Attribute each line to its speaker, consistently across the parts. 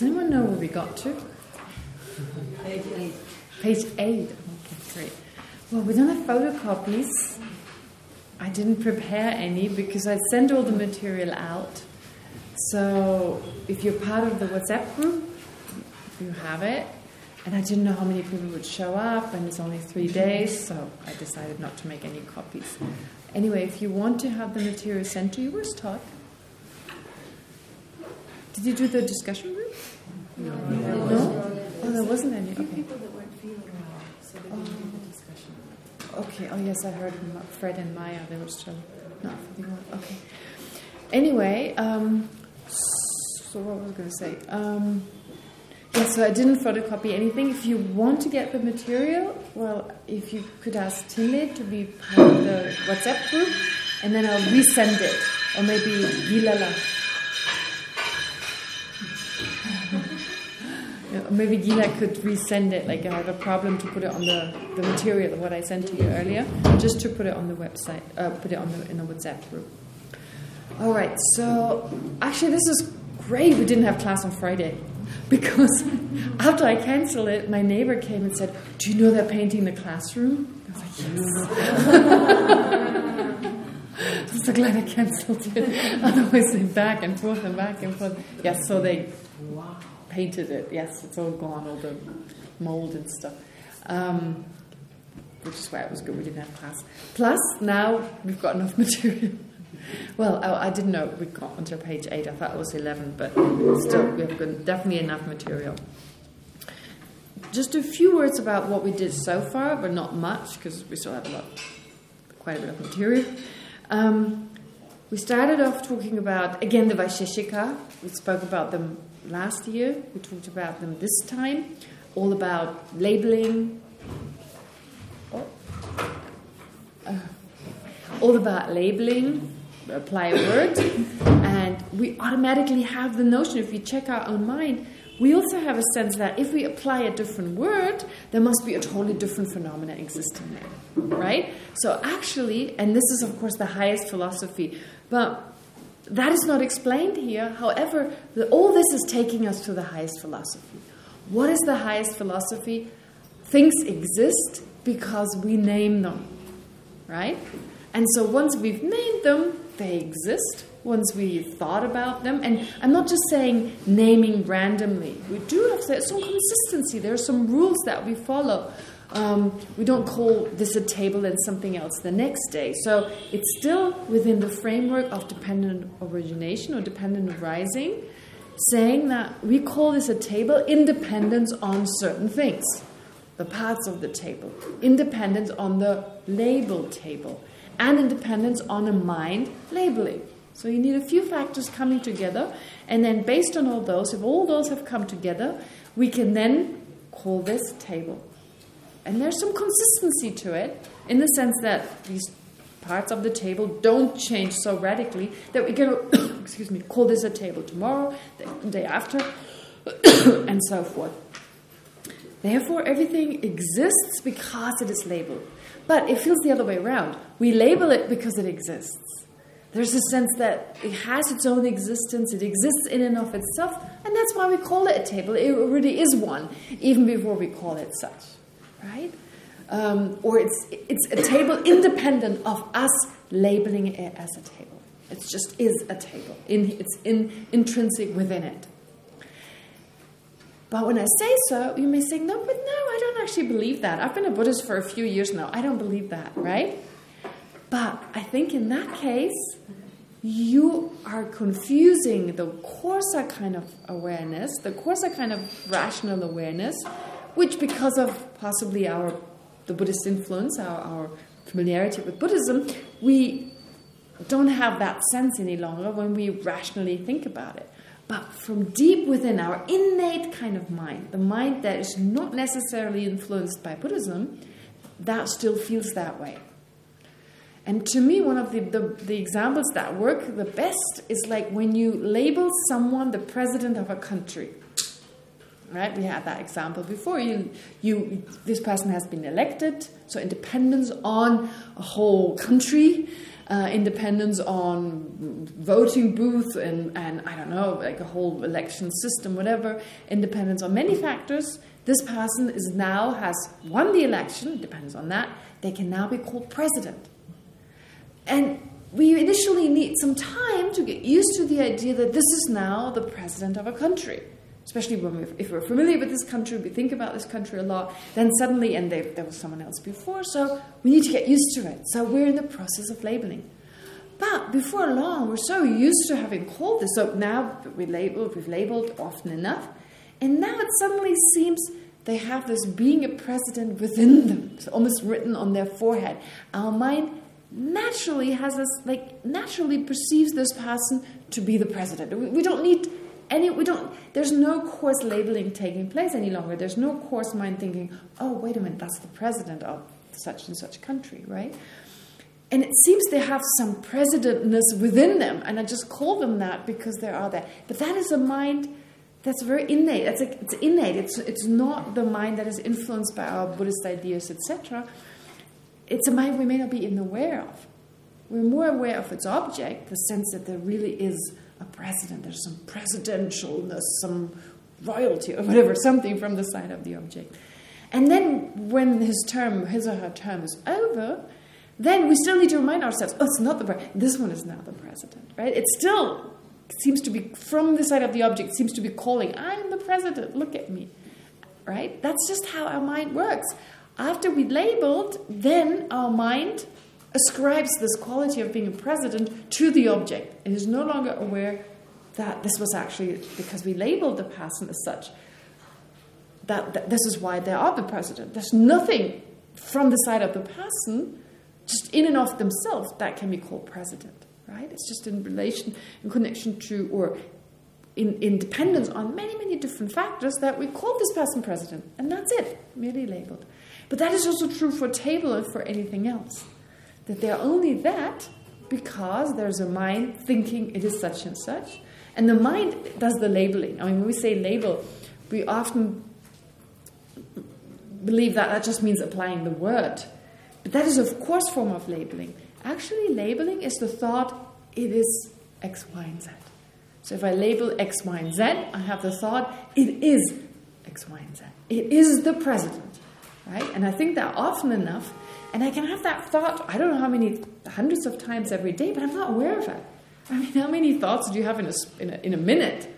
Speaker 1: Does anyone know where we got to?
Speaker 2: Page 8.
Speaker 1: Page 8. Okay, great. Well, we don't have photocopies. I didn't prepare any because I sent all the material out. So if you're part of the WhatsApp group, you have it. And I didn't know how many people would show up, and it's only three days, so I decided not to make any copies. Anyway, if you want to have the material sent to you, where's Todd? Did you do the discussion
Speaker 2: No.
Speaker 1: No? Oh, there wasn't any. Okay.
Speaker 3: people that weren't feeling well, so they didn't do the discussion.
Speaker 1: Okay. Oh, yes, I heard Fred and Maya. They were still not feeling well. Okay. Anyway, um, so what was I going to say? Um, yeah, so I didn't photocopy anything. If you want to get the material, well, if you could ask Timid to be part of the WhatsApp group, and then I'll resend it. Or maybe Gilala. Maybe Gila could resend it. Like I have a problem to put it on the, the material what I sent to you earlier, just to put it on the website, uh, put it on the in the WhatsApp group. All right. So actually, this is great. We didn't have class on Friday because after I canceled it, my neighbor came and said, "Do you know they're painting the classroom?" I was like, "Yes." I'm so glad I cancelled it. Otherwise, they back and forth and back and forth. Yes, so they painted it. Yes, it's all gone, all the mold and stuff. Um, which is why it was good we didn't have class. Plus, now we've got enough material. well, I, I didn't know we'd got until page 8. I thought it was 11, but still, we have definitely enough material. Just a few words about what we did so far, but not much, because we still have a lot, quite a bit of material. Um, we started off talking about, again, the Vaisheshika. We spoke about them last year. We talked about them this time. All about labeling. Oh. Uh, all about labeling, apply a word, and we automatically have the notion, if we check our own mind, we also have a sense that if we apply a different word, there must be a totally different phenomena existing there, right? So actually, and this is of course the highest philosophy, but that is not explained here. However, the, all this is taking us to the highest philosophy. What is the highest philosophy? Things exist because we name them, right? And so once we've named them, they exist. Once we've thought about them, and I'm not just saying naming randomly. We do have some consistency. There are some rules that we follow. Um, we don't call this a table and something else the next day. So it's still within the framework of dependent origination or dependent arising, saying that we call this a table independence on certain things, the parts of the table, independence on the label table, and independence on a mind labeling. So you need a few factors coming together, and then based on all those, if all those have come together, we can then call this table. And there's some consistency to it, in the sense that these parts of the table don't change so radically that we can, excuse me, call this a table tomorrow, the day after, and so forth. Therefore, everything exists because it is labeled. But it feels the other way around. We label it because it exists. There's a sense that it has its own existence, it exists in and of itself, and that's why we call it a table. It already is one, even before we call it such, right? Um, or it's it's a table independent of us labeling it as a table. It just is a table. In, it's in, intrinsic within it. But when I say so, you may say, no, but no, I don't actually believe that. I've been a Buddhist for a few years now. I don't believe that, right? But I think in that case, you are confusing the Korsa kind of awareness, the Korsa kind of rational awareness, which because of possibly our the Buddhist influence, our, our familiarity with Buddhism, we don't have that sense any longer when we rationally think about it. But from deep within our innate kind of mind, the mind that is not necessarily influenced by Buddhism, that still feels that way. And to me, one of the, the, the, examples that work the best is like when you label someone the president of a country. Right? We had that example before. You, you, this person has been elected, so independence on a whole country. uh, independence on voting booth and, and I don't know, like a whole election system, whatever, independence on many factors, this person is now has won the election, depends on that, they can now be called president. And we initially need some time to get used to the idea that this is now the president of a country. Especially when we're, if we're familiar with this country, we think about this country a lot, then suddenly, and they, there was someone else before, so we need to get used to it. So we're in the process of labeling. But before long, we're so used to having called this. So now we label, we've labeled often enough, and now it suddenly seems they have this being a president within them, it's almost written on their forehead. Our mind naturally has this, like, naturally perceives this person to be the president. We, we don't need any, we don't, there's no coarse labeling taking place any longer. There's no coarse mind thinking, oh, wait a minute, that's the president of such and such country, right? And it seems they have some presidentness within them, and I just call them that because they are there. But that is a mind that's very innate. That's a, it's innate. It's it's not the mind that is influenced by our Buddhist ideas, etc. It's a mind we may not be even aware of. We're more aware of its object, the sense that there really is a president. There's some presidentialness, some royalty, or whatever, something from the side of the object. And then when his term, his or her term is over, then we still need to remind ourselves, oh, it's not the president. This one is now the president, right? It still seems to be, from the side of the object, seems to be calling, I'm the president, look at me, right? That's just how our mind works. After we labeled, then our mind ascribes this quality of being a president to the object. It is no longer aware that this was actually because we labeled the person as such. That, that this is why they are the president. There's nothing from the side of the person, just in and of themselves, that can be called president. Right? It's just in relation, in connection to, or in, in dependence on many, many different factors that we call this person president. And that's it, merely labeled. But that is also true for table and for anything else that they're only that because there's a mind thinking it is such and such. And the mind does the labeling. I mean, when we say label, we often believe that that just means applying the word. But that is, of course, form of labeling. Actually, labeling is the thought, it is X, Y, and Z. So if I label X, Y, and Z, I have the thought, it is X, Y, and Z. It is the president, right? And I think that often enough, and I can have that thought, I don't know how many hundreds of times every day, but I'm not aware of it. I mean, how many thoughts do you have in a, in a, in a minute?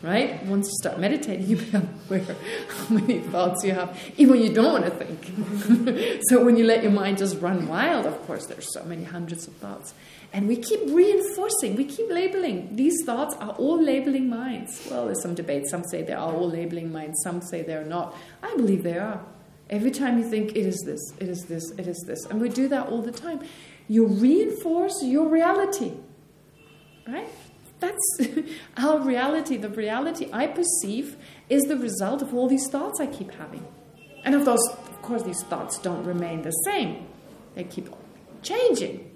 Speaker 1: Right? Once you start meditating, you become aware how many thoughts you have, even when you don't want to think. so when you let your mind just run wild, of course, there's so many hundreds of thoughts. And we keep reinforcing, we keep labeling. These thoughts are all labeling minds. Well, there's some debate. Some say they are all labeling minds, some say they're not. I believe they are. Every time you think, it is this, it is this, it is this. And we do that all the time. You reinforce your reality. Right? That's our reality. The reality I perceive is the result of all these thoughts I keep having. And of, those, of course, these thoughts don't remain the same. They keep changing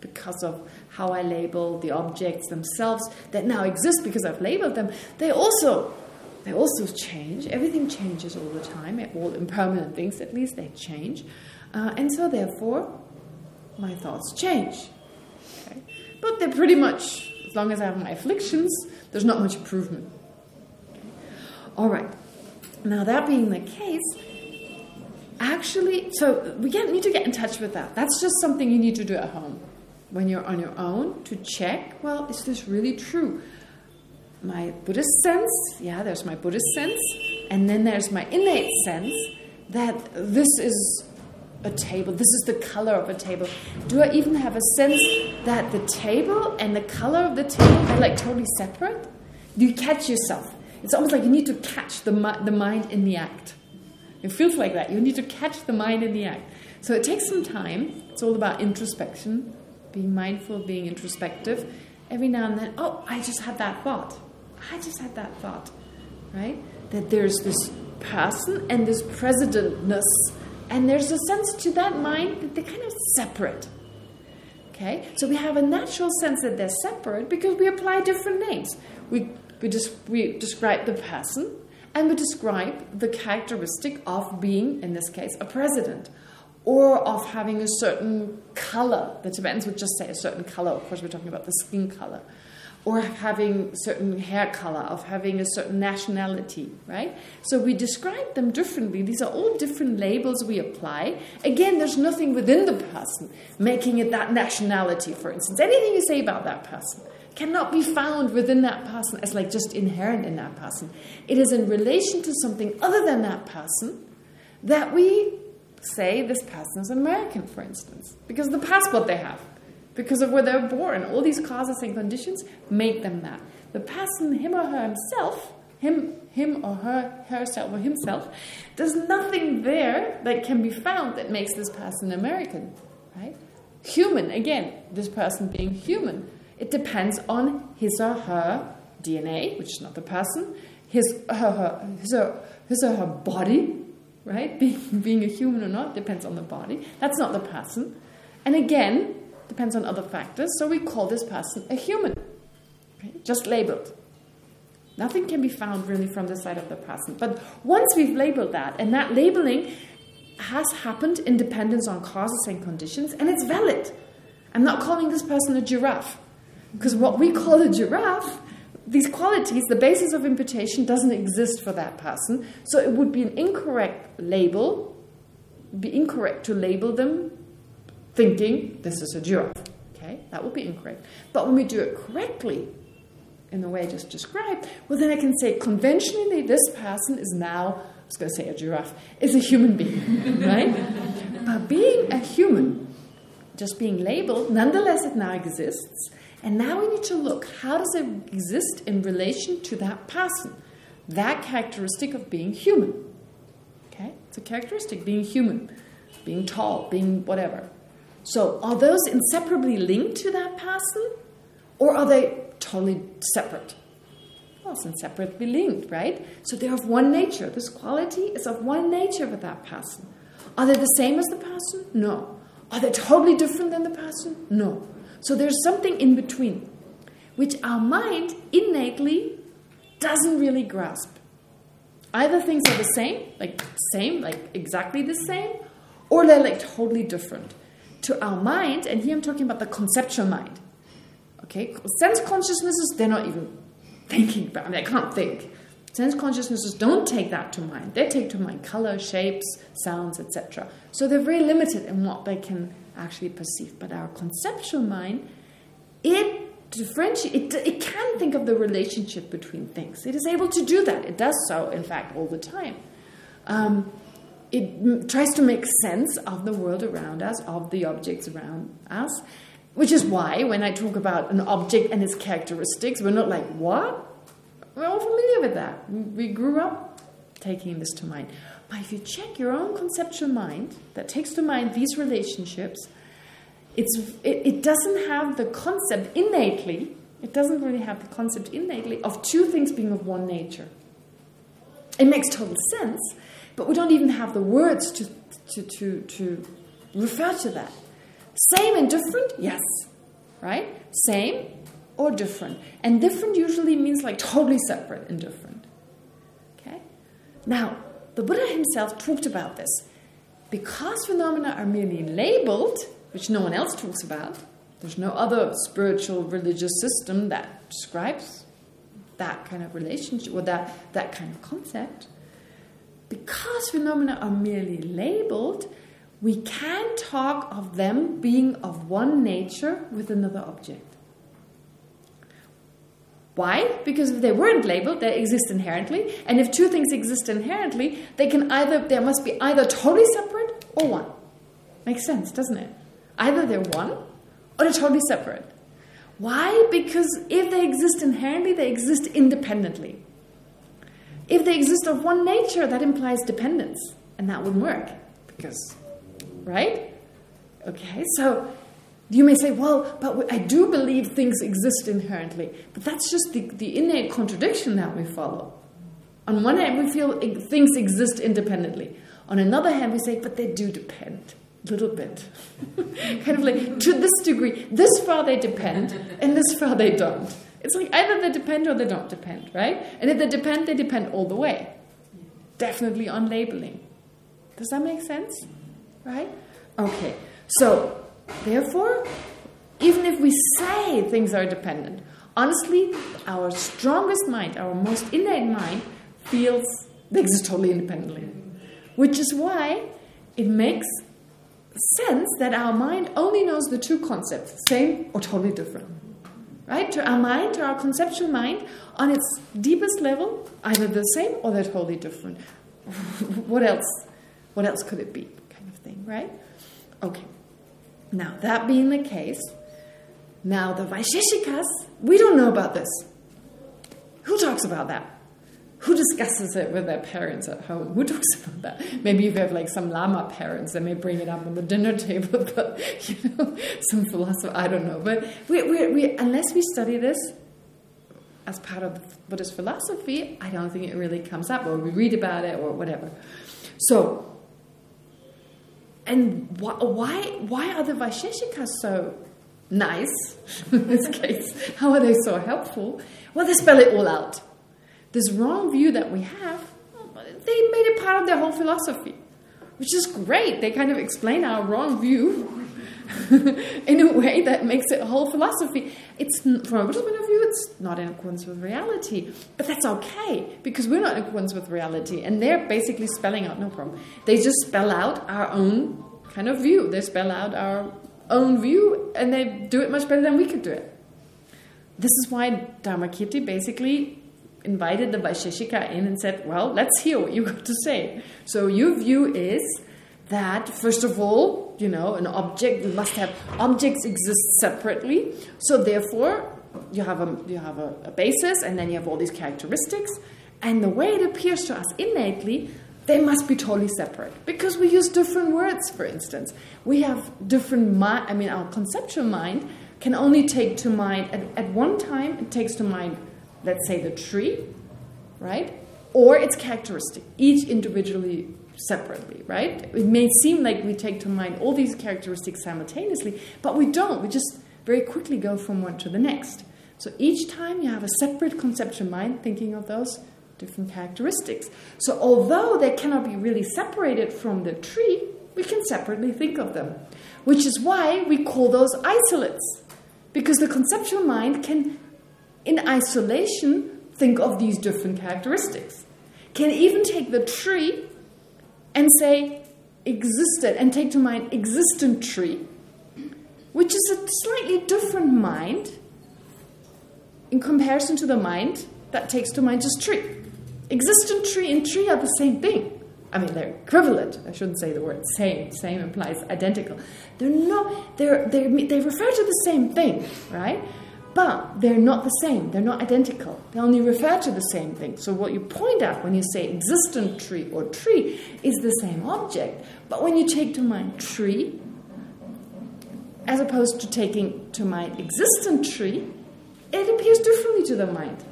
Speaker 1: because of how I label the objects themselves that now exist because I've labeled them. They also they also change. Everything changes all the time. All impermanent things, at least, they change. Uh, and so, therefore, my thoughts change. Okay? But they're pretty much, as long as I have my afflictions, there's not much improvement. Okay? All right. Now, that being the case, actually, so we get, need to get in touch with that. That's just something you need to do at home. When you're on your own, to check, well, is this really true? My Buddhist sense, yeah, there's my Buddhist sense, and then there's my innate sense that this is a table, this is the color of a table. Do I even have a sense that the table and the color of the table are like totally separate? Do you catch yourself? It's almost like you need to catch the, the mind in the act. It feels like that. You need to catch the mind in the act. So it takes some time. It's all about introspection, being mindful, being introspective. Every now and then, oh, I just had that thought. I just had that thought, right? That there's this person and this presidentness, and there's a sense to that mind that they're kind of separate. Okay? So we have a natural sense that they're separate because we apply different names. We, we, just, we describe the person and we describe the characteristic of being, in this case, a president. or of having a certain color. The Tibetans would just say a certain color. Of course, we're talking about the skin color. Or having certain hair color, of having a certain nationality, right? So we describe them differently. These are all different labels we apply. Again, there's nothing within the person making it that nationality, for instance. Anything you say about that person cannot be found within that person as like just inherent in that person. It is in relation to something other than that person that we say this person is American, for instance, because of the passport they have, because of where they're born. All these causes and conditions make them that. The person, him or her himself, him, him or her, herself or himself, there's nothing there that can be found that makes this person American, right? Human, again, this person being human. It depends on his or her DNA, which is not the person, his, her, her, his, or, his or her body, right? Being, being a human or not depends on the body. That's not the person. And again, depends on other factors. So we call this person a human, okay? just labeled. Nothing can be found really from the side of the person. But once we've labeled that, and that labeling has happened in dependence on causes and conditions, and it's valid. I'm not calling this person a giraffe. Because what we call a giraffe these qualities, the basis of imputation doesn't exist for that person. So it would be an incorrect label, be incorrect to label them thinking this is a giraffe. Okay, that would be incorrect. But when we do it correctly, in the way I just described, well then I can say conventionally this person is now, I was going to say a giraffe, is a human being, right? but being a human, just being labeled, nonetheless it now exists, and now we need to look, how does it exist in relation to that person? That characteristic of being human. Okay? It's a characteristic, being human, being tall, being whatever. So are those inseparably linked to that person? Or are they totally separate? Well, it's inseparably linked, right? So they're of one nature. This quality is of one nature with that person. Are they the same as the person? No. Are they totally different than the person? No. So there's something in between, which our mind innately doesn't really grasp. Either things are the same, like same, like exactly the same, or they're like totally different. To our mind, and here I'm talking about the conceptual mind. Okay, sense consciousnesses, they're not even thinking about, I mean, I can't think. Sense consciousnesses don't take that to mind. They take to mind color, shapes, sounds, etc. So they're very limited in what they can actually perceive. But our conceptual mind, it differentiates, it, it can think of the relationship between things. It is able to do that. It does so, in fact, all the time. Um, it tries to make sense of the world around us, of the objects around us, which is why when I talk about an object and its characteristics, we're not like, what? We're all familiar with that. We grew up taking this to mind. But if you check your own conceptual mind that takes to mind these relationships, it's, it, it doesn't have the concept innately, it doesn't really have the concept innately of two things being of one nature. It makes total sense, but we don't even have the words to, to, to, to refer to that. Same and different? Yes. Right? Same or different. And different usually means like totally separate and different. Okay? Now, the Buddha himself talked about this. Because phenomena are merely labeled, which no one else talks about, there's no other spiritual religious system that describes that kind of relationship or that, that kind of concept. Because phenomena are merely labeled, we can talk of them being of one nature with another object. Why? Because if they weren't labeled, they exist inherently. And if two things exist inherently, they can either there must be either totally separate or one. Makes sense, doesn't it? Either they're one or they're totally separate. Why? Because if they exist inherently, they exist independently. If they exist of one nature, that implies dependence. And that wouldn't work. Because, right? Okay, so you may say, well, but I do believe things exist inherently. But that's just the, the innate contradiction that we follow. On one hand, we feel things exist independently. On another hand, we say, but they do depend. A little bit. kind of like, to this degree, this far they depend, and this far they don't. It's like either they depend or they don't depend, right? And if they depend, they depend all the way. Definitely on labeling. Does that make sense? Right? Okay, so therefore, even if we say things are dependent, honestly, our strongest mind, our most innate mind, feels they exist totally independently. Which is why it makes sense that our mind only knows the two concepts, same or totally different. Right? To our mind, to our conceptual mind, on its deepest level, either the same or they're totally different. what else? What else could it be? Kind of thing, right? Okay. Now, that being the case, now the Vaisheshikas, we don't know about this. Who talks about that? Who discusses it with their parents at home? Who talks about that? Maybe if you have like some Lama parents, they may bring it up on the dinner table, but you know, some philosopher, I don't know. But we, we, we, unless we study this as part of Buddhist philosophy, I don't think it really comes up, or we read about it, or whatever. So, and wh why why are the Vaisheshikas so nice in this case? How are they so helpful? Well, they spell it all out this wrong view that we have, they made it part of their whole philosophy, which is great. They kind of explain our wrong view in a way that makes it a whole philosophy. It's from a Buddhist point of view, it's not in accordance with reality, but that's okay because we're not in accordance with reality, and they're basically spelling out no problem. They just spell out our own kind of view. They spell out our own view, and they do it much better than we could do it. This is why Dharmakirti basically invited the Vaisheshika in and said, well, let's hear what you got to say. So your view is that, first of all, you know, an object must have, objects exist separately. So therefore, you have a, you have a, a basis and then you have all these characteristics. And the way it appears to us innately, they must be totally separate because we use different words, for instance. We have different mind, I mean, our conceptual mind can only take to mind, at, at one time, it takes to mind let's say the tree, right? Or its characteristic, each individually separately, right? It may seem like we take to mind all these characteristics simultaneously, but we don't. We just very quickly go from one to the next. So each time you have a separate conceptual mind thinking of those different characteristics. So although they cannot be really separated from the tree, we can separately think of them. Which is why we call those isolates. Because the conceptual mind can in isolation, think of these different characteristics. Can even take the tree and say existed and take to mind existent tree, which is a slightly different mind in comparison to the mind that takes to mind just tree. Existent tree and tree are the same thing. I mean, they're equivalent. I shouldn't say the word same. Same implies identical. They're not. They're they're, they refer to the same thing, right? But they're not the same. They're not identical. They only refer to the same thing. So what you point at when you say existent tree or tree is the same object. But when you take to mind tree, as opposed to taking to mind existent tree, it appears differently to the mind.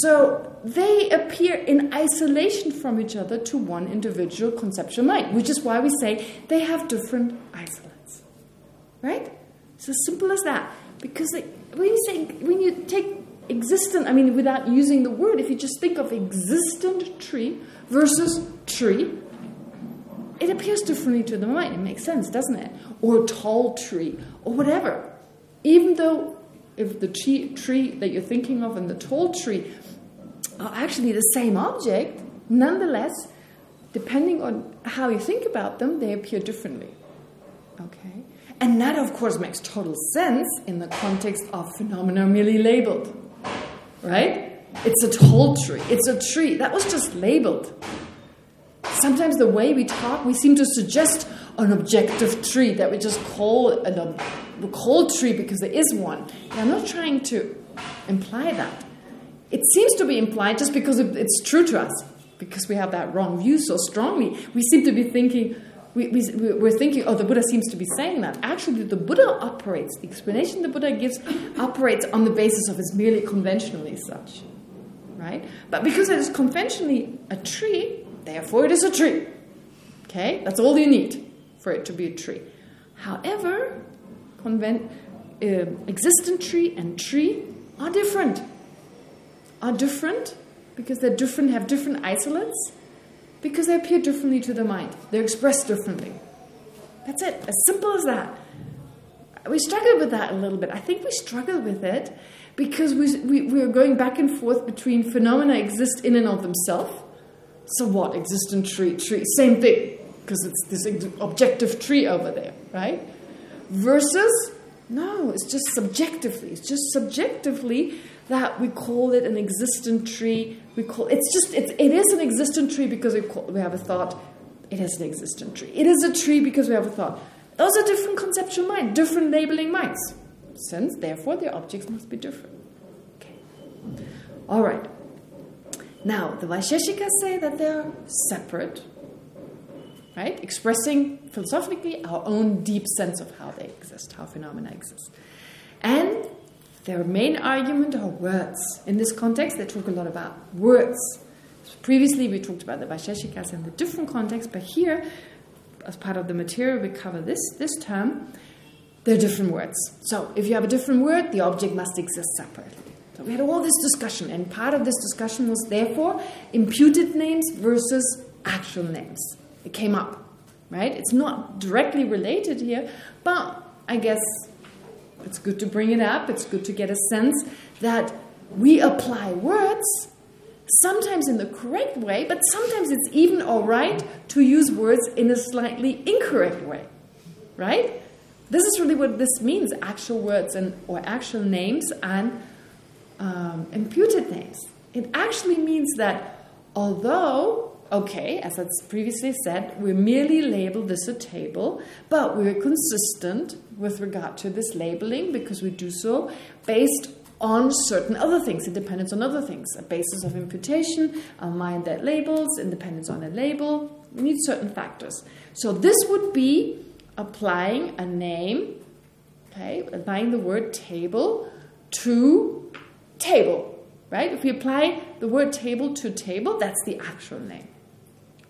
Speaker 1: So they appear in isolation from each other to one individual conceptual mind, which is why we say they have different isolates. Right? It's as simple as that. Because when you say, when you take existent, I mean, without using the word, if you just think of existent tree versus tree, it appears differently to the mind. It makes sense, doesn't it? Or tall tree, or whatever. Even though if the tree, tree that you're thinking of and the tall tree are actually the same object, nonetheless, depending on how you think about them, they appear differently. Okay? And that, of course, makes total sense in the context of phenomena merely labeled. Right? It's a tall tree. It's a tree. That was just labeled. Sometimes the way we talk, we seem to suggest an objective tree that we just call an a cold tree because there is one. And I'm not trying to imply that. It seems to be implied just because it's true to us, because we have that wrong view so strongly. We seem to be thinking, we, we, we're thinking, oh, the Buddha seems to be saying that. Actually, the Buddha operates, the explanation the Buddha gives operates on the basis of it's merely conventionally such. Right? But because it is conventionally a tree, therefore it is a tree. Okay? That's all you need for it to be a tree. However, convent, uh, existent tree and tree are different. Are different because they're different, have different isolates, because they appear differently to the mind. They're expressed differently. That's it. As simple as that. We struggle with that a little bit. I think we struggle with it because we, we, we are going back and forth between phenomena exist in and of themselves. So what? Existent tree, tree, same thing. Because it's this objective tree over there, right? Versus, no, it's just subjectively. It's just subjectively that we call it an existent tree. We call it's just it's, it is an existent tree because we call, we have a thought. It is an existent tree. It is a tree because we have a thought. Those are different conceptual minds, different labeling minds. Since therefore the objects must be different. Okay. All right. Now the Vaisheshikas say that they're separate, right? Expressing philosophically our own deep sense of how they exist, how phenomena exist. And their main argument are words. In this context, they talk a lot about words. Previously, we talked about the Vaisheshikas in the different context, but here, as part of the material, we cover this, this term. They're different words. So, if you have a different word, the object must exist separately. So, we had all this discussion, and part of this discussion was, therefore, imputed names versus actual names. It came up, right? It's not directly related here, but I guess it's good to bring it up. It's good to get a sense that we apply words sometimes in the correct way, but sometimes it's even all right to use words in a slightly incorrect way, right? This is really what this means, actual words and or actual names and um, imputed names. It actually means that although, okay, as I previously said, we merely label this a table, but we're consistent with regard to this labeling because we do so based on certain other things. It depends on other things. A basis of imputation, a mind that labels, independence on a label. We need certain factors. So this would be applying a name, okay, applying the word table to table, right? If we apply the word table to table, that's the actual name.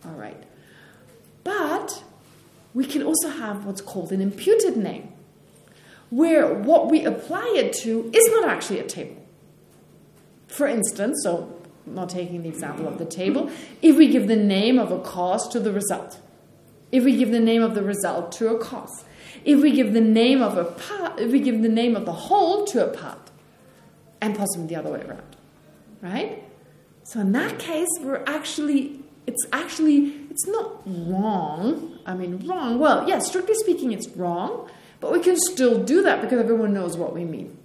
Speaker 1: All right. But we can also have what's called an imputed name where what we apply it to is not actually a table. For instance, so not taking the example of the table, if we give the name of a cause to the result, if we give the name of the result to a cause, if we give the name of a part, if we give the name of the whole to a part, and possibly the other way around, right? So in that case, we're actually, it's actually, it's not wrong. I mean, wrong. Well, yes, strictly speaking, it's wrong but we can still do that because everyone knows what we mean.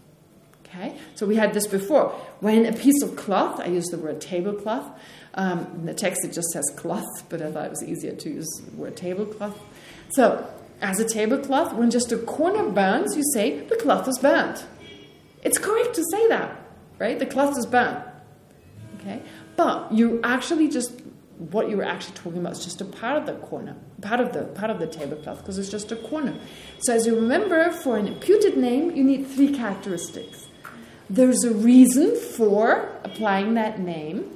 Speaker 1: Okay, so we had this before. When a piece of cloth, I use the word tablecloth. Um, in the text it just says cloth, but I thought it was easier to use the word tablecloth. So, as a tablecloth, when just a corner burns, you say the cloth is burnt. It's correct to say that, right? The cloth is burnt. Okay, but you actually just what you were actually talking about is just a part of the corner, part of the part of the tablecloth, because it's just a corner. So as you remember, for an imputed name, you need three characteristics. There's a reason for applying that name.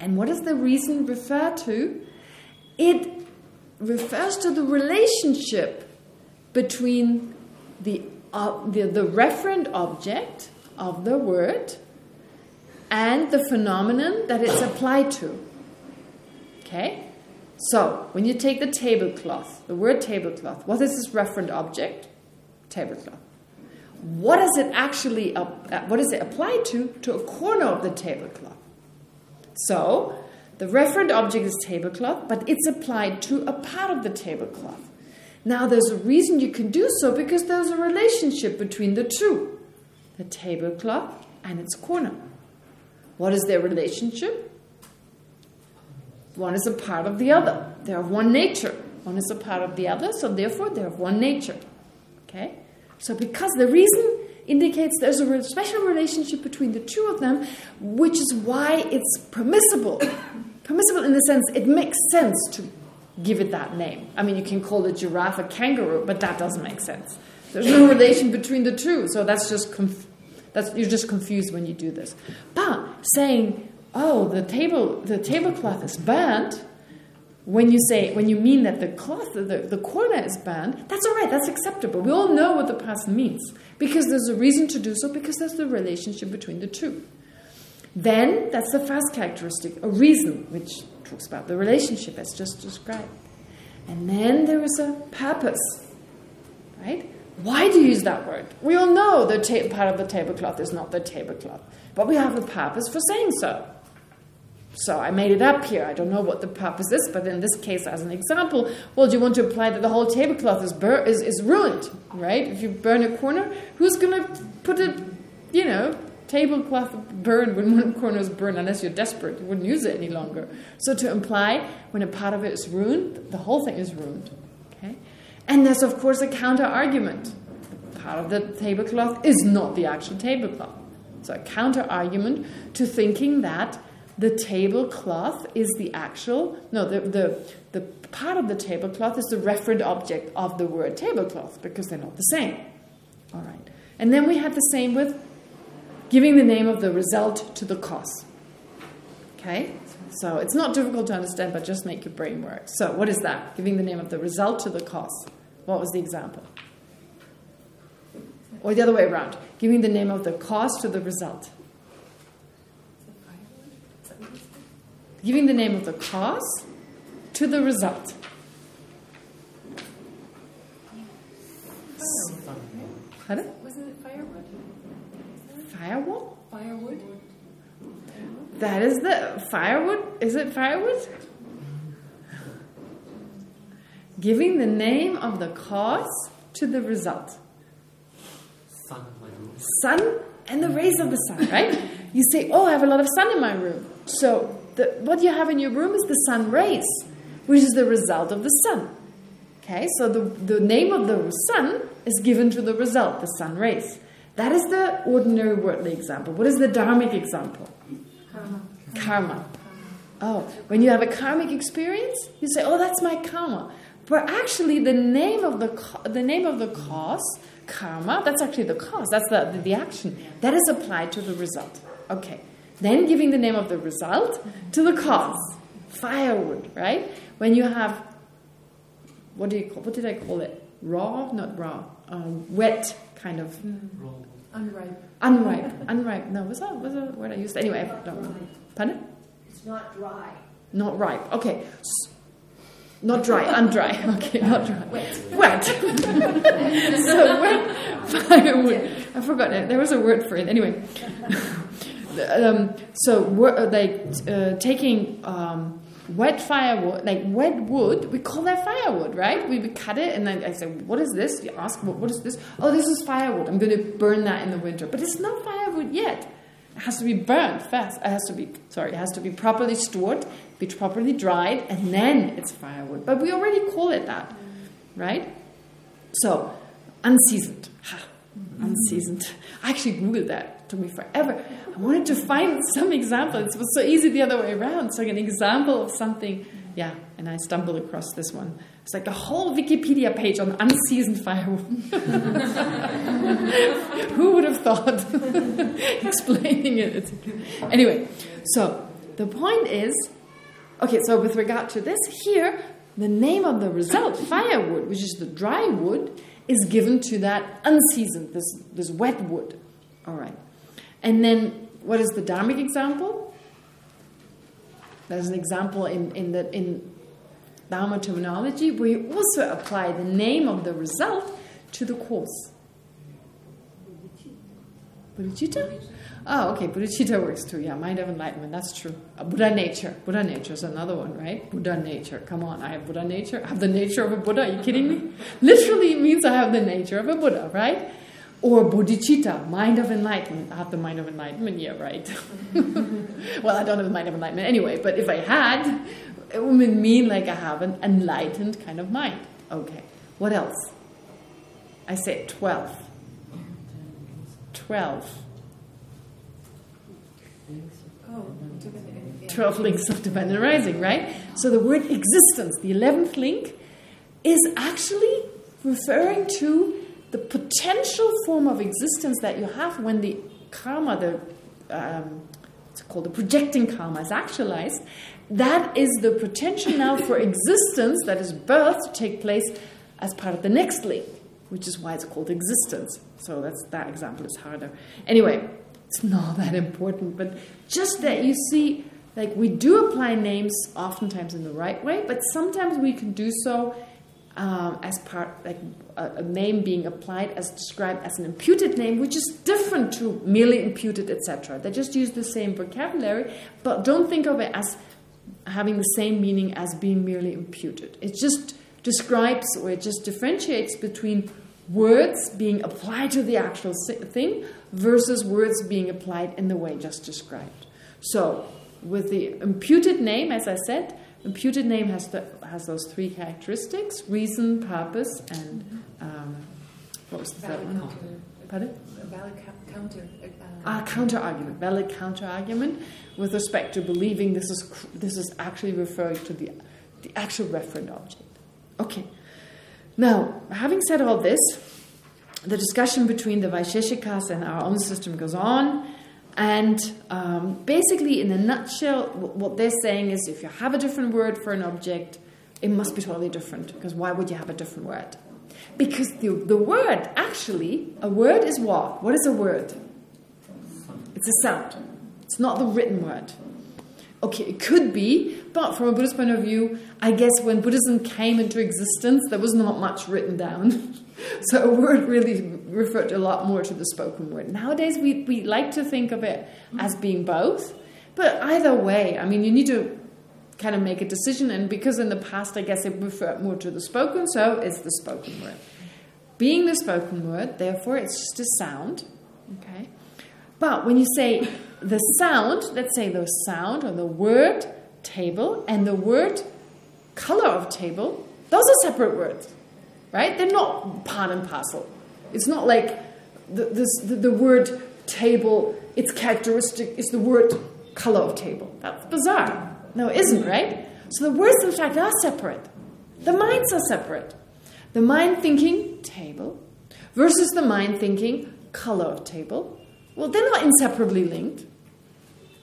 Speaker 1: And what does the reason refer to? It refers to the relationship between the, uh, the, the referent object of the word and the phenomenon that it's applied to. Okay? So, when you take the tablecloth, the word tablecloth, what is this referent object? Tablecloth. What is it actually, uh, what is it applied to? To a corner of the tablecloth. So, the referent object is tablecloth, but it's applied to a part of the tablecloth. Now, there's a reason you can do so because there's a relationship between the two the tablecloth and its corner. What is their relationship? One is a part of the other. They're of one nature. One is a part of the other, so therefore they're of one nature. Okay? So because the reason indicates there's a special relationship between the two of them, which is why it's permissible. permissible in the sense it makes sense to give it that name. I mean, you can call the giraffe a kangaroo, but that doesn't make sense. There's no relation between the two, so that's just that's you're just confused when you do this. But saying oh, the table, the tablecloth is burnt, when you say, when you mean that the cloth, the, the corner is burnt, that's all right, that's acceptable. We all know what the person means because there's a reason to do so because there's the relationship between the two. Then, that's the first characteristic, a reason, which talks about the relationship as just described. And then there is a purpose, right? Why do you use that word? We all know the part of the tablecloth is not the tablecloth, but we have a purpose for saying so. So I made it up here. I don't know what the purpose is, but in this case, as an example, well, do you want to imply that the whole tablecloth is, is, is ruined, right? If you burn a corner, who's going to put a, you know, tablecloth burn when one corner is burned unless you're desperate? You wouldn't use it any longer. So to imply when a part of it is ruined, the whole thing is ruined. Okay, And there's, of course, a counter-argument. Part of the tablecloth is not the actual tablecloth. So a counter-argument to thinking that the tablecloth is the actual, no, the, the, the part of the tablecloth is the referent object of the word tablecloth because they're not the same. All right. And then we have the same with giving the name of the result to the cause. Okay? So it's not difficult to understand, but just make your brain work. So what is that? Giving the name of the result to the cause. What was the example? Or the other way around. Giving the name of the cause to the result. Giving the name of the cause to the result.
Speaker 3: Pardon? Wasn't it firewood?
Speaker 1: Firewood?
Speaker 3: Firewood?
Speaker 1: That is the firewood? Is it firewood? Giving the name of the cause to the result.
Speaker 4: Sun,
Speaker 1: Sun and the rays of the sun, right? You say, oh, I have a lot of sun in my room. So the, what you have in your room is the sun rays, which is the result of the sun. Okay, so the, the name of the sun is given to the result, the sun rays. That is the ordinary worldly example. What is the dharmic example?
Speaker 3: Karma.
Speaker 1: Karma. Oh, when you have a karmic experience, you say, "Oh, that's my karma." But actually, the name of the the name of the cause, karma, that's actually the cause. That's the, the, the action that is applied to the result. Okay. Then giving the name of the result to the cause. Firewood, right? When you have, what do you call, what did I call it? Raw, not raw, um, wet kind of.
Speaker 3: Mm. Unripe.
Speaker 1: Unripe, unripe. No, was that was that word I used? Anyway, I don't know. Pardon?
Speaker 2: It's not dry.
Speaker 1: Not ripe. Okay. Not dry, undry. Okay, not dry.
Speaker 3: Wet.
Speaker 1: Wet. so wet firewood. I forgot it. There was a word for it. Anyway um, so uh, like uh, taking um, wet firewood, like wet wood. We call that firewood, right? We, we cut it, and then I say, "What is this?" You ask, "What is this?" Oh, this is firewood. I'm going to burn that in the winter, but it's not firewood yet. It has to be burned fast. It has to be sorry. It has to be properly stored, be properly dried, and then it's firewood. But we already call it that, right? So unseasoned. Ha, unseasoned. I actually googled that me forever. I wanted to find some example. It was so easy the other way around. So like an example of something, yeah. And I stumbled across this one. It's like a whole Wikipedia page on unseasoned firewood. Who would have thought? Explaining it. Anyway, so the point is, okay. So with regard to this here, the name of the result, firewood, which is the dry wood, is given to that unseasoned, this this wet wood. All right. And then, what is the dharmic example? There's an example in, in, the, in Dharma terminology where you also apply the name of the result to the cause. Bodhicitta? Oh, okay, bodhicitta works too. Yeah, mind of enlightenment, that's true. Uh, Buddha nature. Buddha nature is another one, right? Buddha nature. Come on, I have Buddha nature. I have the nature of a Buddha. Are you kidding me? Literally means I have the nature of a Buddha, right? Or bodhicitta, mind of enlightenment. I have the mind of enlightenment, yeah, right. well, I don't have the mind of enlightenment anyway, but if I had, it would mean like I have an enlightened kind of mind. Okay, what else? I said 12. 12.
Speaker 3: Oh,
Speaker 1: 12 links of dependent arising, right? So the word existence, the 11th link, is actually referring to the potential form of existence that you have when the karma, the um, it's called the projecting karma, is actualized, that is the potential now for existence, that is birth, to take place as part of the next link, which is why it's called existence. So that's that example is harder. Anyway, it's not that important, but just that you see like we do apply names oftentimes in the right way, but sometimes we can do so um, as part, like a, a, name being applied as described as an imputed name, which is different to merely imputed, etc. They just use the same vocabulary, but don't think of it as having the same meaning as being merely imputed. It just describes or it just differentiates between words being applied to the actual thing versus words being applied in the way just described. So, with the imputed name, as I said, imputed name has the, has those three characteristics: reason, purpose, and um, what was the third one? Pardon?
Speaker 3: Valid counter. Uh,
Speaker 1: ah, counter argument, valid counter argument, with respect to believing this is this is actually referring to the the actual referent object. Okay. Now, having said all this, the discussion between the Vaisheshikas and our own system goes on. And um, basically, in a nutshell, what they're saying is if you have a different word for an object, it must be totally different. Because why would you have a different word? Because the, the word, actually, a word is what? What is a word? It's a sound. It's not the written word. Okay, it could be, but from a Buddhist point of view, I guess when Buddhism came into existence, there was not much written down. so a word really referred a lot more to the spoken word. Nowadays, we, we like to think of it as being both. But either way, I mean, you need to kind of make a decision. And because in the past, I guess it referred more to the spoken, so it's the spoken word. Being the spoken word, therefore, it's just a sound. Okay. But when you say the sound, let's say the sound or the word table and the word color of table, those are separate words, right? They're not part and parcel. It's not like the, this, the, the word table, its characteristic is the word color of table. That's bizarre. No, it isn't, right? So the words, in fact, are separate. The minds are separate. The mind thinking table versus the mind thinking color of table. Well, they're not inseparably linked.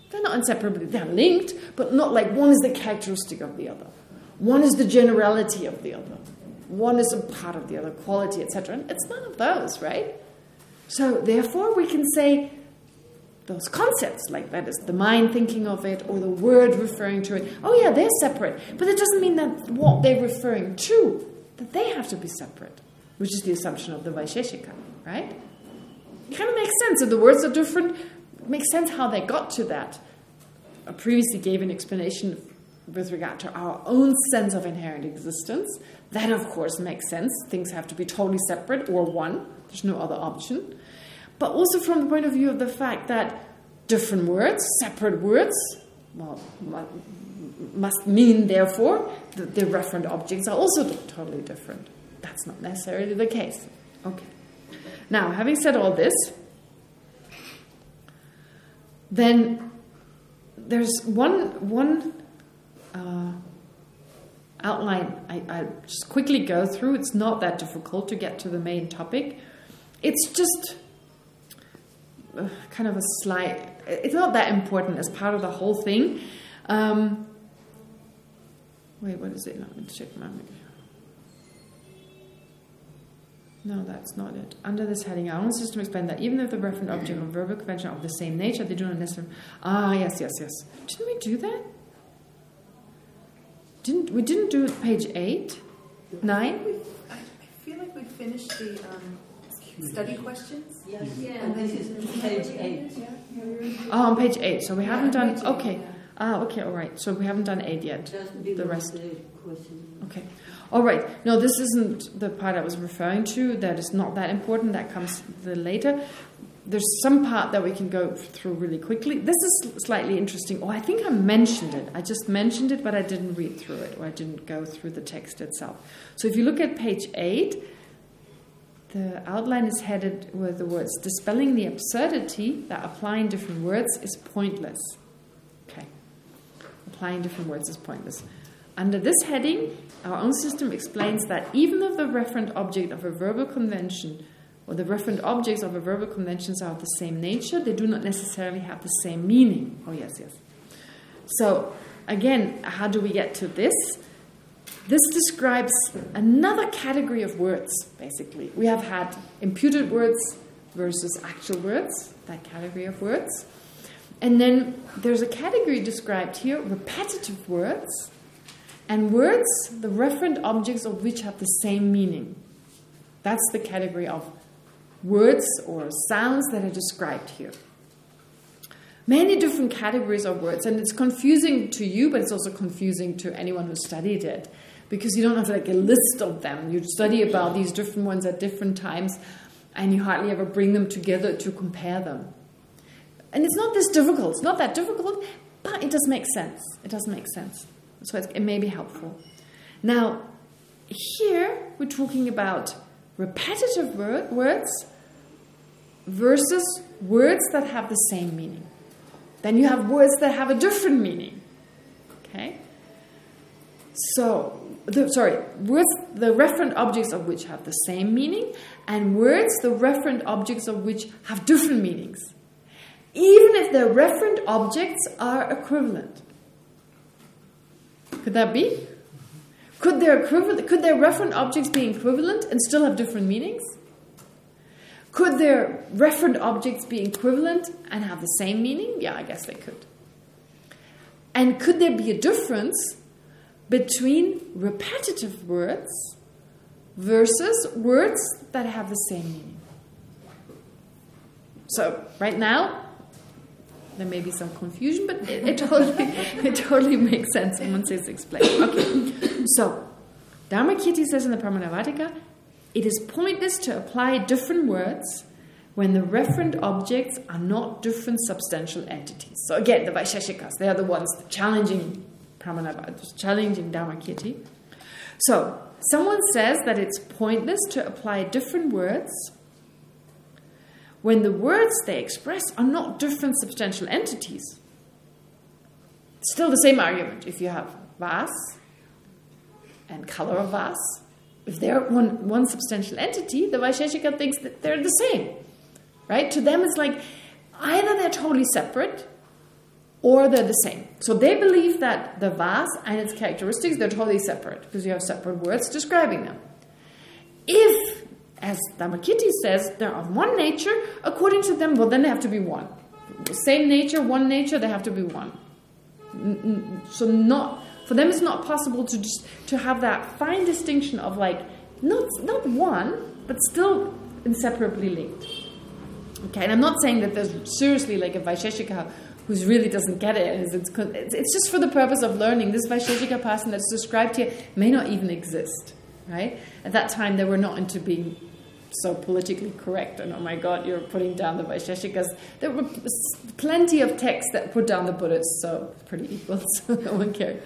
Speaker 1: They're not inseparably, they're linked, but not like one is the characteristic of the other. One is the generality of the other. One is a part of the other, quality, etc. It's none of those, right? So therefore we can say those concepts, like that is the mind thinking of it or the word referring to it, oh yeah, they're separate. But it doesn't mean that what they're referring to, that they have to be separate, which is the assumption of the Vaisheshika, right? It kind of makes sense. If the words are different, it makes sense how they got to that. I previously gave an explanation with regard to our own sense of inherent existence. That, of course, makes sense. Things have to be totally separate or one. There's no other option. But also from the point of view of the fact that different words, separate words, well, must mean, therefore, that the referent objects are also totally different. That's not necessarily the case. Okay. Now, having said all this, then there's one one uh, outline I, I just quickly go through. It's not that difficult to get to the main topic. It's just uh, kind of a slight. It's not that important as part of the whole thing. Um, wait, what is it? Let me check my. No, that's not it. Under this heading, our own system explained that even if the referent object or verbal convention are of the same nature, they do not necessarily... Ah, yes, yes, yes. Didn't we do that? Didn't We didn't do it page 8? 9?
Speaker 3: I feel like we finished the um, study questions.
Speaker 2: Yes, yeah. and this is page 8. Yeah.
Speaker 1: Oh, on page 8. So we yeah, haven't done... Okay. Ah, okay, all right. So we haven't done 8 yet. The rest. Okay. All right. No, this isn't the part I was referring to. That is not that important. That comes the later. There's some part that we can go through really quickly. This is slightly interesting. Oh, I think I mentioned it. I just mentioned it, but I didn't read through it, or I didn't go through the text itself. So if you look at page 8, the outline is headed with the words, dispelling the absurdity that applying different words is pointless. Applying different words is pointless. Under this heading, our own system explains that even if the referent object of a verbal convention or the referent objects of a verbal conventions are of the same nature, they do not necessarily have the same meaning. Oh, yes, yes. So, again, how do we get to this? This describes another category of words, basically. We have had imputed words versus actual words, that category of words. And then there's a category described here, repetitive words, and words, the referent objects of which have the same meaning. That's the category of words or sounds that are described here. Many different categories of words, and it's confusing to you, but it's also confusing to anyone who studied it, because you don't have like a list of them. You study about these different ones at different times, and you hardly ever bring them together to compare them. And it's not this difficult. It's not that difficult, but it does make sense. It does make sense. So it may be helpful. Now, here we're talking about repetitive word, words versus words that have the same meaning. Then you have words that have a different meaning. Okay? So, the, sorry, words, the referent objects of which have the same meaning, and words, the referent objects of which have different meanings. Even if the referent objects are equivalent. Could that be? Could their equivalent, could their referent objects be equivalent and still have different meanings? Could their referent objects be equivalent and have the same meaning? Yeah, I guess they could. And could there be a difference between repetitive words versus words that have the same meaning? So, right now, there may be some confusion, but it, it totally it totally makes sense once it's explained. Okay, so Dharmakirti says in the Pramanavartika, it is pointless to apply different words when the referent objects are not different substantial entities. So again, the Vaisheshikas, they are the ones challenging Pramanavartika, challenging Dharmakirti. So someone says that it's pointless to apply different words when the words they express are not different substantial entities. Still the same argument. If you have vas and color of vas, if they're one, one substantial entity, the Vaisheshika thinks that they're the same. Right? To them, it's like either they're totally separate or they're the same. So they believe that the vas and its characteristics, they're totally separate because you have separate words describing them. If as Dharmakirti says, they're of one nature. According to them, well, then they have to be one. Same nature, one nature, they have to be one. So not for them, it's not possible to just to have that fine distinction of like not not one, but still inseparably linked. Okay, and I'm not saying that there's seriously like a Vaisheshika who really doesn't get it. It's, it's, it's just for the purpose of learning. This Vaisheshika person that's described here may not even exist, right? At that time, they were not into being so politically correct and oh my god you're putting down the Vaisheshikas there were plenty of texts that put down the Buddhists so pretty equal so no one cared.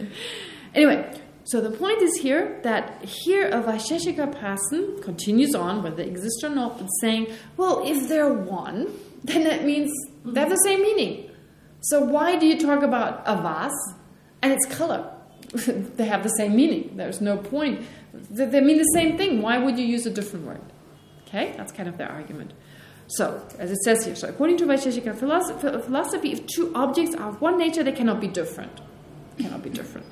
Speaker 1: Anyway so the point is here that here a Vaisheshika person continues on whether they exist or not saying well if they're one then that means they have the same meaning. So why do you talk about a vase and its color? They have the same meaning. There's no point. They mean the same thing. Why would you use a different word Okay, that's kind of their argument. So, as it says here, so according to Vaisheshika philosophy, if two objects are of one nature, they cannot be different. Cannot be different.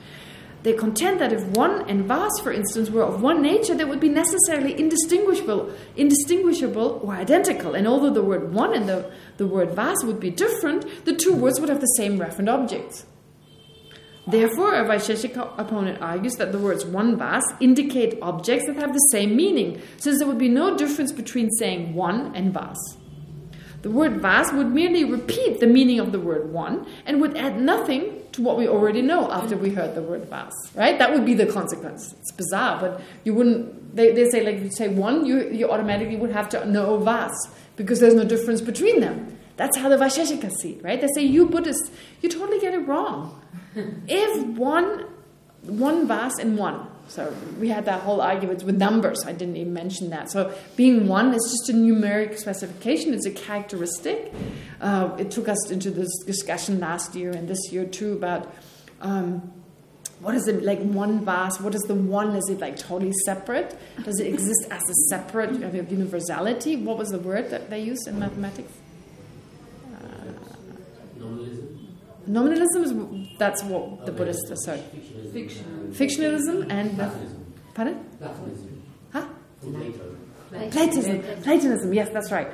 Speaker 1: They contend that if one and vas, for instance, were of one nature, they would be necessarily indistinguishable, indistinguishable or identical. And although the word one and the, the word vas would be different, the two words would have the same referent objects. Therefore, a Vaisheshika opponent argues that the words one vas indicate objects that have the same meaning, since there would be no difference between saying one and vas. The word vas would merely repeat the meaning of the word one and would add nothing to what we already know after we heard the word vas, right? That would be the consequence. It's bizarre, but you wouldn't, they, they say like if you say one, you, you automatically would have to know vas because there's no difference between them. That's how the Vaisheshikas see it, right? They say, you Buddhists, you totally get it wrong if one one vas in one, so we had that whole argument with numbers. I didn't even mention that. So being one is just a numeric specification. It's a characteristic. Uh, it took us into this discussion last year and this year too about um, what is it like one vas? What is the one? Is it like totally separate? Does it exist as a separate universality? What was the word that they used in mathematics? Nominalism is that's what oh, the Buddhists assert.
Speaker 2: Fictionalism.
Speaker 1: Fictionalism and
Speaker 4: Platonism.
Speaker 1: pardon?
Speaker 4: Platonism.
Speaker 1: Huh?
Speaker 4: From Plato.
Speaker 1: Platonism. Platonism. Yes, that's right.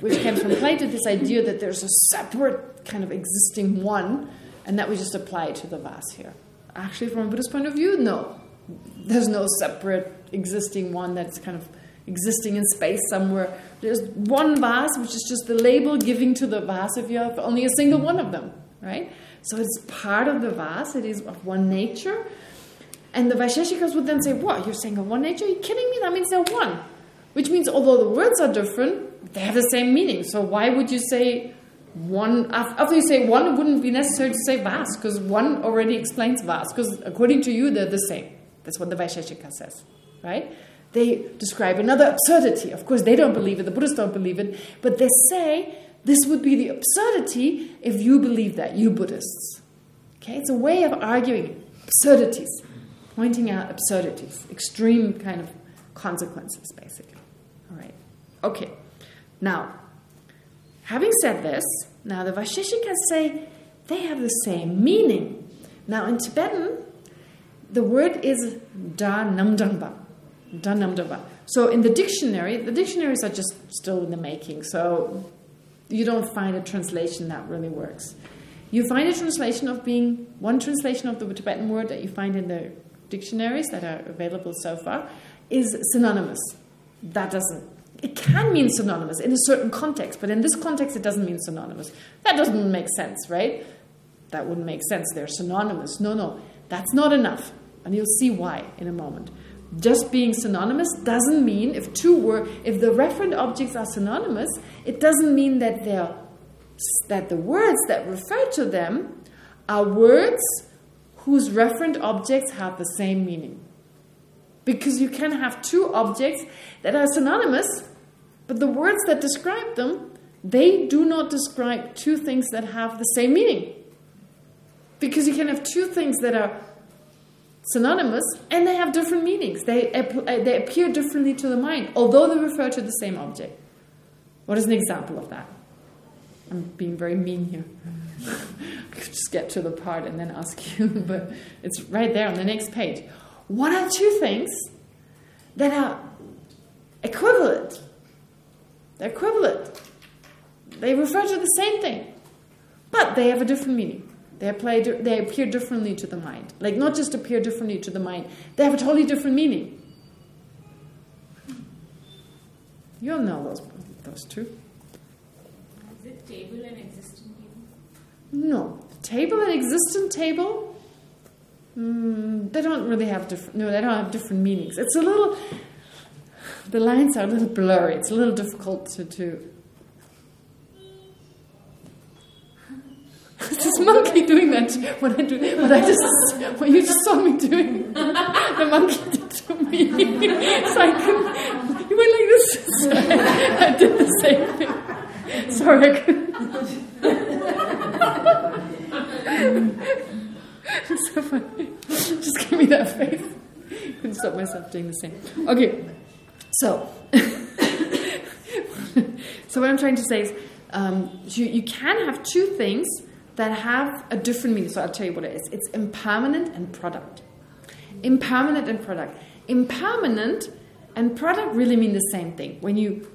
Speaker 1: which came from Plato, this idea that there's a separate kind of existing one, and that we just apply it to the vase here. Actually, from a Buddhist point of view, no. There's no separate existing one that's kind of existing in space somewhere. There's one vase, which is just the label giving to the vase if you have only a single one of them, right? So it's part of the vast, it is of one nature. And the Vaisheshikas would then say, what, you're saying of one nature? Are you kidding me? That means they're one. Which means although the words are different, they have the same meaning. So why would you say one, after you say one, it wouldn't be necessary to say vast, because one already explains vast, because according to you, they're the same. That's what the Vaisheshika says, right? They describe another absurdity. Of course, they don't believe it, the Buddhists don't believe it, but they say this would be the absurdity if you believe that, you Buddhists. Okay, it's a way of arguing absurdities, pointing out absurdities, extreme kind of consequences, basically. All right. Okay. Now, having said this, now the Vaisheshikas say they have the same meaning. Now, in Tibetan, the word is da namdangba. Da. So in the dictionary, the dictionaries are just still in the making, so you don't find a translation that really works. You find a translation of being, one translation of the Tibetan word that you find in the dictionaries that are available so far is synonymous. That doesn't, it can mean synonymous in a certain context, but in this context it doesn't mean synonymous. That doesn't make sense, right? That wouldn't make sense. They're synonymous. No, no, that's not enough. And you'll see why in a moment. Just being synonymous doesn't mean if two were if the referent objects are synonymous, it doesn't mean that they're that the words that refer to them are words whose referent objects have the same meaning. Because you can have two objects that are synonymous, but the words that describe them, they do not describe two things that have the same meaning. Because you can have two things that are synonymous and they have different meanings. They, uh, they appear differently to the mind, although they refer to the same object. What is an example of that? I'm being very mean here. I could just get to the part and then ask you, but it's right there on the next page. What are two things that are equivalent? They're equivalent. They refer to the same thing, but they have a different meaning. They, apply, they appear differently to the mind. Like, not just appear differently to the mind, they have a totally different meaning. You'll know those, those two.
Speaker 5: Is it table and existent table?
Speaker 1: No. Table and existent table, mm, they don't really have different, no, they don't have different meanings. It's a little, the lines are a little blurry. It's a little difficult to, to this monkey doing that. What I do what I just what you just saw me doing. The monkey did to me. So I couldn't he went like this. I did the same thing. Sorry I couldn't. So funny. Just give me that face. Couldn't stop myself doing the same. Okay. So so what I'm trying to say is um, you, you can have two things that have a different meaning. So I'll tell you what it is. It's impermanent and product. Impermanent and product. Impermanent and product really mean the same thing. When you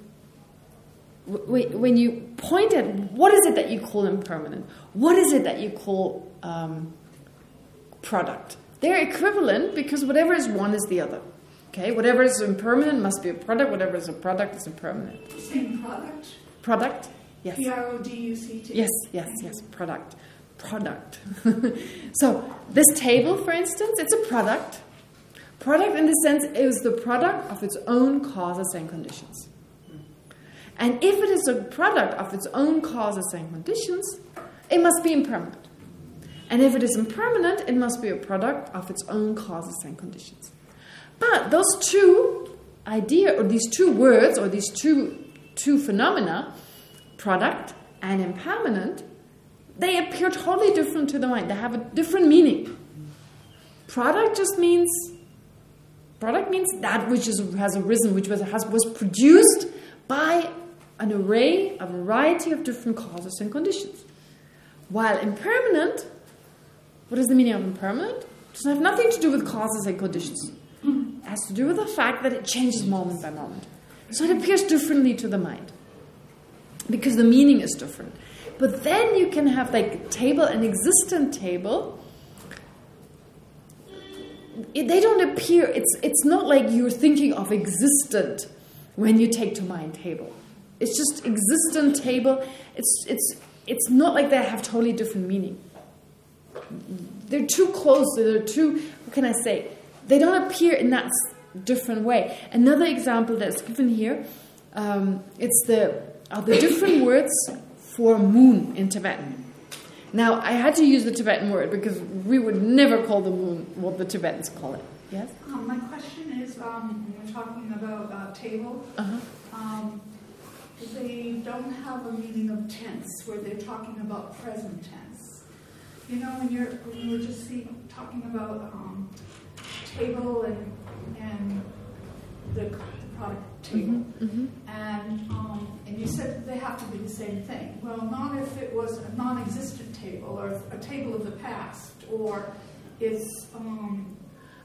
Speaker 1: when you point at what is it that you call impermanent, what is it that you call um, product, they're equivalent because whatever is one is the other. Okay, whatever is impermanent must be a product. Whatever is a product is impermanent.
Speaker 3: Same product.
Speaker 1: Product. Yes.
Speaker 3: P R O D U C T.
Speaker 1: Yes, yes, yes. Product. Product. so this table, for instance, it's a product. Product, in the sense, is the product of its own causes and conditions. And if it is a product of its own causes and conditions, it must be impermanent. And if it is impermanent, it must be a product of its own causes and conditions. But those two idea, or these two words, or these two two phenomena, product and impermanent, they appear totally different to the mind. They have a different meaning. Product just means product means that which is, has arisen, which was has, was produced by an array, a variety of different causes and conditions. While impermanent, what is the meaning of impermanent? It doesn't have nothing to do with causes and conditions. It has to do with the fact that it changes moment by moment. So it appears differently to the mind. Because the meaning is different. But then you can have like table and existent table. They don't appear. It's it's not like you're thinking of existent when you take to mind table. It's just existent table. It's it's it's not like they have totally different meaning. They're too close. They're too. What can I say? They don't appear in that different way. Another example that's given here. Um, it's the are the different words for moon in Tibetan. Now I had to use the Tibetan word because we would never call the moon what the Tibetans call it. Yes.
Speaker 6: Um, my question is, um, when we're talking about uh, table,
Speaker 1: Uh huh.
Speaker 6: um, they don't have a meaning of tense where they're talking about present tense. You know, when you're when you were just see, talking about um, table and and the product table,
Speaker 1: Mm-hmm.
Speaker 6: and um, and you said they have to be the same thing. Well, not if it was a non-existent table or a table of the past, or it's um,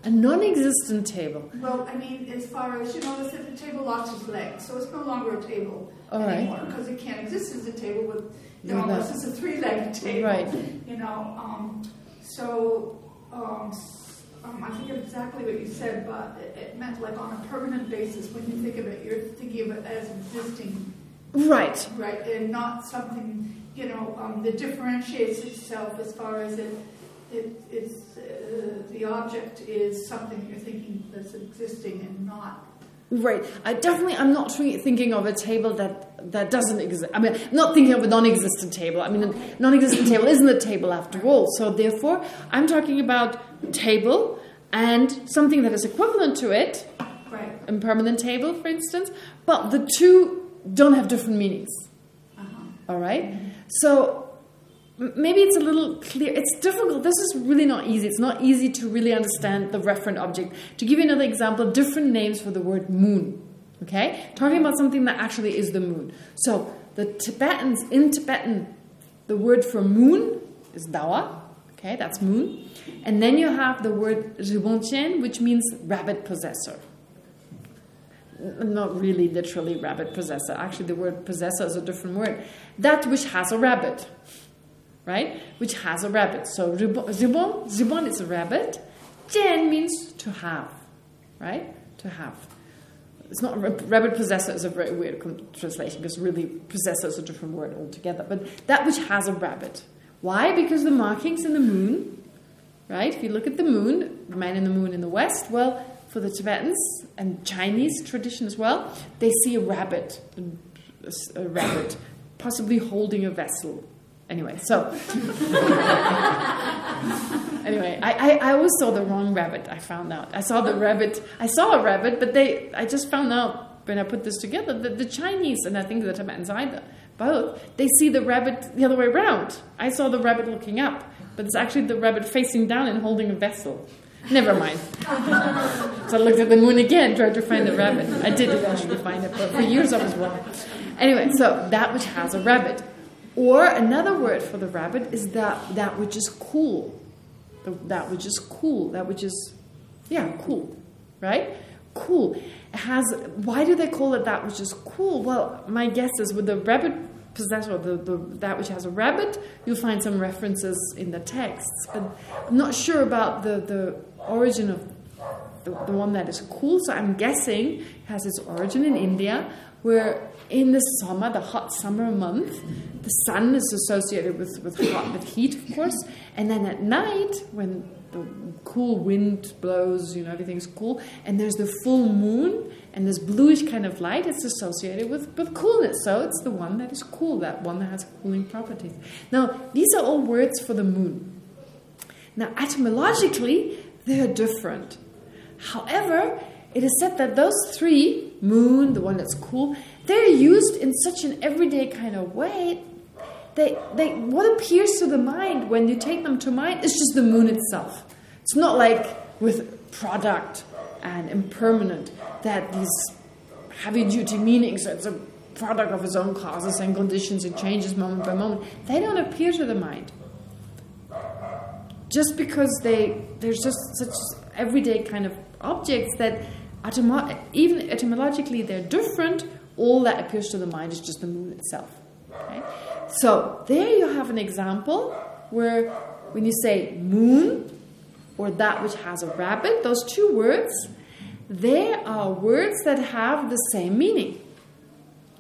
Speaker 1: A non-existent table.
Speaker 6: well, I mean, as far as, you know, the, the table lost its legs, so it's no longer a table
Speaker 1: All right.
Speaker 6: anymore, because it can't exist as a table with, you know,
Speaker 1: No, no.
Speaker 6: unless it's a three-legged table.
Speaker 1: Right.
Speaker 6: You know, um, so, um, um, I forget exactly what you said, but it, it meant like on a permanent basis, when you think of it, you're thinking of it as existing,
Speaker 1: Right.
Speaker 6: right, and not something, you know, um, that differentiates itself as far as it, it, it's, uh, the object is something you're thinking that's existing and not
Speaker 1: Right. I definitely, I'm not thinking of a table that that doesn't exist. I mean, not thinking of a non-existent table. I mean, a non-existent table isn't a table after all. So therefore, I'm talking about table and something that is equivalent to it,
Speaker 6: right.
Speaker 1: a permanent table, for instance. But the two don't have different meanings.
Speaker 6: Uh-huh.
Speaker 1: All right? So maybe it's a little clear. It's difficult. This is really not easy. It's not easy to really understand the referent object. To give you another example, different names for the word moon. Okay? Talking about something that actually is the moon. So the Tibetans, in Tibetan, the word for moon is dawa. Okay, that's moon. And then you have the word ribonchen, which means rabbit possessor not really literally rabbit possessor. Actually, the word possessor is a different word. That which has a rabbit, right? Which has a rabbit. So zibon, zibon is a rabbit. Jen means to have, right? To have. It's not rabbit possessor is a very weird translation because really possessor is a different word altogether. But that which has a rabbit. Why? Because the markings in the moon, right? If you look at the moon, the man in the moon in the west, well, for the Tibetans and Chinese tradition as well, they see a rabbit, a, a rabbit, possibly holding a vessel. Anyway, so anyway, I, I, I always saw the wrong rabbit. I found out. I saw the rabbit. I saw a rabbit, but they. I just found out when I put this together that the Chinese and I think the Tibetans either both they see the rabbit the other way around. I saw the rabbit looking up, but it's actually the rabbit facing down and holding a vessel. Never mind. so I looked at the moon again, tried to find the rabbit. I did eventually find it, but for years I was wrong. Anyway, so that which has a rabbit. Or another word for the rabbit is that that which is cool. The, that which is cool. That which is, yeah, cool. Right? Cool. It has. Why do they call it that which is cool? Well, my guess is with the rabbit possessor, the, the that which has a rabbit, you'll find some references in the texts. But I'm not sure about the the origin of the, the one that is cool. So I'm guessing has its origin in India, where in the summer, the hot summer month, the sun is associated with, with hot with heat, of course, and then at night when the cool wind blows, you know, everything's cool, and there's the full moon and this bluish kind of light, it's associated with, with coolness. So it's the one that is cool, that one that has cooling properties. Now, these are all words for the moon. Now, etymologically, they are different. However, it is said that those three, moon, the one that's cool, they're used in such an everyday kind of way. They, they, what appears to the mind when you take them to mind is just the moon itself. It's not like with product and impermanent that these heavy-duty meanings, it's a product of its own causes and conditions, it changes moment by moment. They don't appear to the mind just because they there's just such everyday kind of objects that even etymologically they're different all that appears to the mind is just the moon itself Okay? So there you have an example where when you say moon or that which has a rabbit, those two words, they are words that have the same meaning.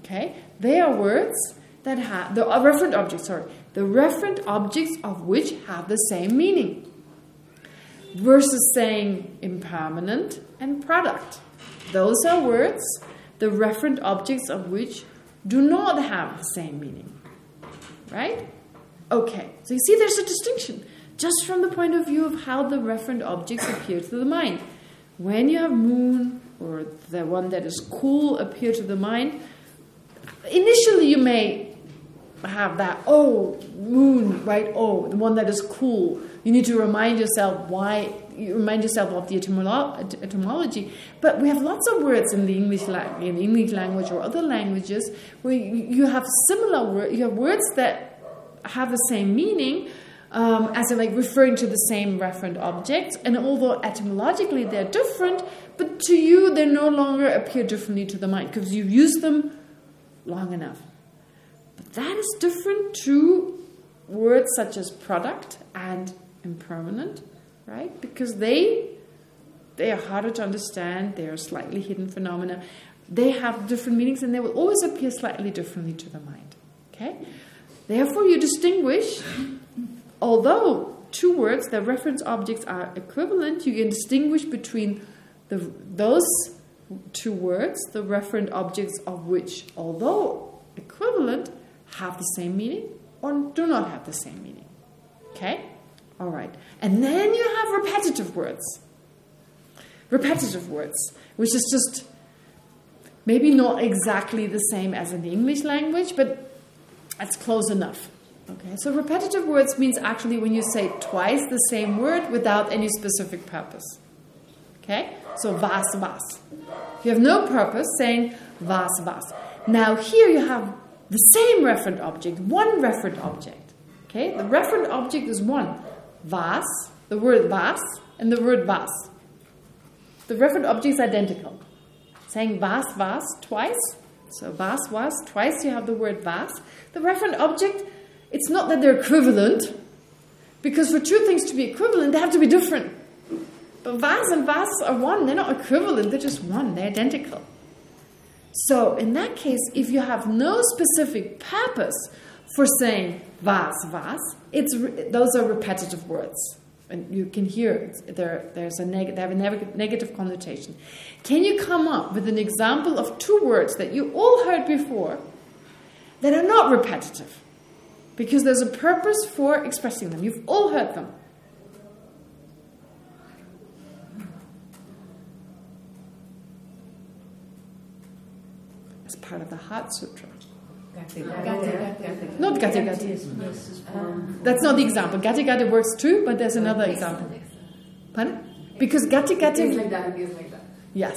Speaker 1: Okay? They are words that have the uh, referent objects, sorry, the referent objects of which have the same meaning. Versus saying impermanent and product. Those are words, the referent objects of which do not have the same meaning. Right? Okay, so you see there's a distinction just from the point of view of how the referent objects appear to the mind. When you have moon or the one that is cool appear to the mind, initially you may have that, oh, moon, right? Oh, the one that is cool. You need to remind yourself why, you remind yourself of the etymolo etymology. But we have lots of words in the English, in English language or other languages where you have similar words, you have words that have the same meaning, um, as in like referring to the same referent object. And although etymologically they're different, but to you they no longer appear differently to the mind because you've used them long enough. But that is different to words such as product and impermanent, right? Because they they are harder to understand, they are slightly hidden phenomena. They have different meanings and they will always appear slightly differently to the mind. Okay? Therefore you distinguish although two words, their reference objects are equivalent, you can distinguish between the, those two words, the referent objects of which, although equivalent, have the same meaning or do not have the same meaning. Okay? All right. And then you have repetitive words. Repetitive words, which is just maybe not exactly the same as in the English language, but it's close enough. Okay, so repetitive words means actually when you say twice the same word without any specific purpose. Okay, so was was. You have no purpose saying was was. Now here you have the same referent object, one referent object. Okay, the referent object is one. Was, the word was, and the word was. The referent object is identical. Saying was was twice, so was was, twice you have the word was. The referent object it's not that they're equivalent, because for two things to be equivalent, they have to be different. But vas and vas are one. They're not equivalent. They're just one. They're identical. So in that case, if you have no specific purpose for saying vas, vas, it's those are repetitive words. And you can hear there, there's a they have a neg negative connotation. Can you come up with an example of two words that you all heard before that are not repetitive? Because there's a purpose for expressing them. You've all heard them. Part of the Heart Sutra. Not Gati Gati. Uh-huh. That's not the example. Gati Gati works too, but there's another example. Pardon? Because Gati Gati... Yes.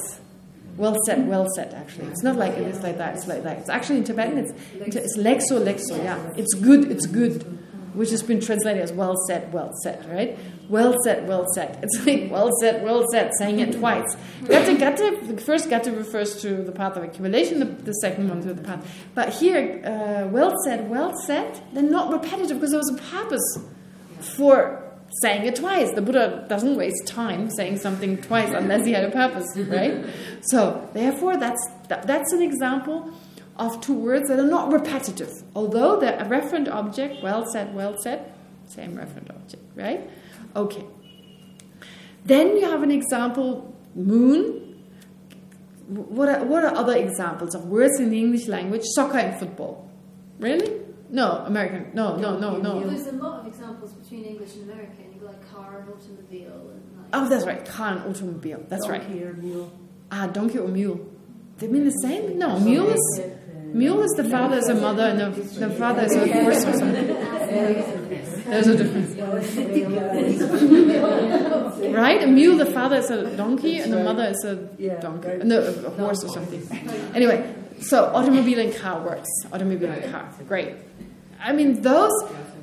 Speaker 1: Well said, well said, actually. It's not like it is like that, it's like that. It's actually in Tibetan, it's, it's lekso, lekso, yeah. It's good, it's good, which has been translated as well said, well said, right? Well said, well said. It's like well said, well said, saying it twice. Gata, gata, the first gata refers to the path of accumulation, the, the second one to the path. But here, uh, well said, well said, they're not repetitive because there was a purpose for saying it twice. The Buddha doesn't waste time saying something twice unless he had a purpose, right? So, therefore, that's that, that's an example of two words that are not repetitive. Although they're a referent object, well said, well said, same referent object, right? Okay. Then you have an example, moon. What are, what are other examples of words in the English language? Soccer and football. Really? No, American. No, no, no, no.
Speaker 7: There's a lot of examples between English and American. You've got like car and automobile and like.
Speaker 1: Oh, that's right. Car and automobile. That's
Speaker 2: donkey
Speaker 1: right.
Speaker 2: or mule.
Speaker 1: Ah, donkey or mule. They mean the same? No, mule is mule is the father is a mother and the, the father is a horse or something. There's a difference. right? A mule, the father is a donkey and the mother is a donkey. No, a horse or something. Anyway, so automobile and car works. Automobile and car. Great. I mean, those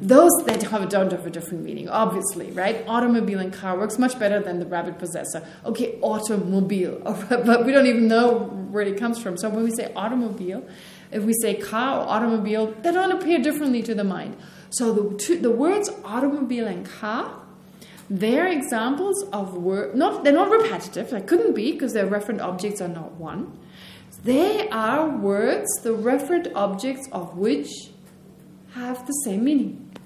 Speaker 1: those that have, don't have a different meaning, obviously, right? Automobile and car works much better than the rabbit possessor. Okay, automobile, but we don't even know where it comes from. So when we say automobile, if we say car or automobile, they don't appear differently to the mind. So the two, the words automobile and car, they're examples of word. Not they're not repetitive. They couldn't be because their referent objects are not one. They are words, the referent objects of which have the same meaning.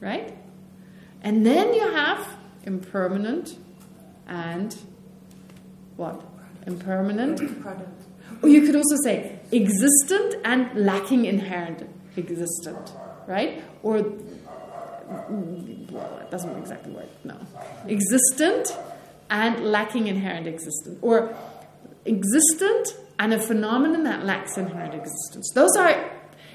Speaker 1: Right? And then you have impermanent and what? Impermanent.
Speaker 2: Product.
Speaker 1: Or you could also say existent and lacking inherent existent, right? Or well, that doesn't exactly work. No, existent and lacking inherent existence, or existent and a phenomenon that lacks inherent existence. Those are,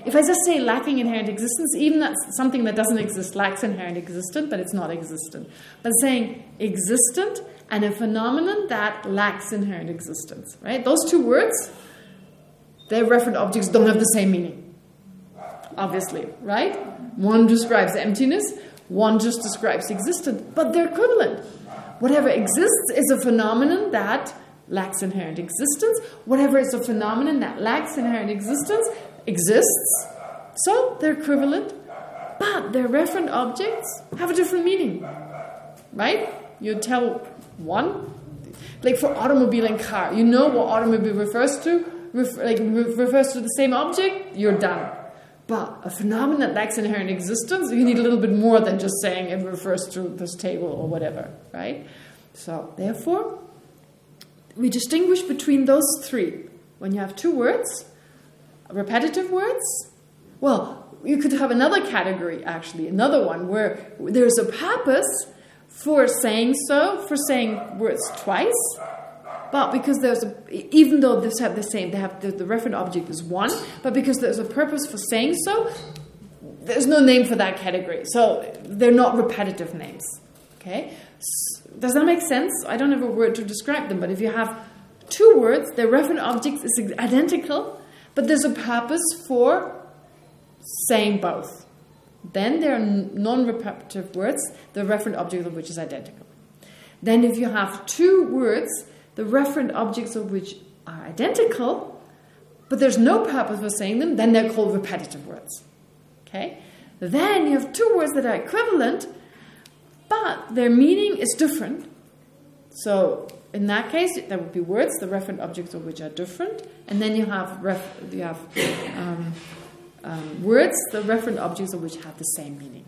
Speaker 1: if I just say lacking inherent existence, even that's something that doesn't exist lacks inherent existence, but it's not existent. But saying existent and a phenomenon that lacks inherent existence, right? Those two words, their referent objects don't have the same meaning, obviously, right? One describes emptiness, one just describes existence, but they're equivalent. Whatever exists is a phenomenon that lacks inherent existence. Whatever is a phenomenon that lacks inherent existence exists. So they're equivalent, but their referent objects have a different meaning, right? You tell one, like for automobile and car, you know what automobile refers to, ref, like re refers to the same object, you're done. But a phenomenon that lacks inherent existence, you need a little bit more than just saying it refers to this table or whatever, right? So, therefore, we distinguish between those three. When you have two words, repetitive words, well, you could have another category, actually, another one, where there's a purpose for saying so, for saying words twice, but because there's a, even though they have the same, they have the, the referent object is one, but because there's a purpose for saying so, there's no name for that category. So they're not repetitive names. Okay, does that make sense? I don't have a word to describe them, but if you have two words, their referent object is identical, but there's a purpose for saying both. Then there are non-repetitive words, the referent object of which is identical. Then if you have two words, the referent objects of which are identical, but there's no purpose for saying them, then they're called repetitive words. Okay? Then you have two words that are equivalent, but their meaning is different. So in that case, there would be words, the referent objects of which are different, and then you have you have um, um, words, the referent objects of which have the same meaning.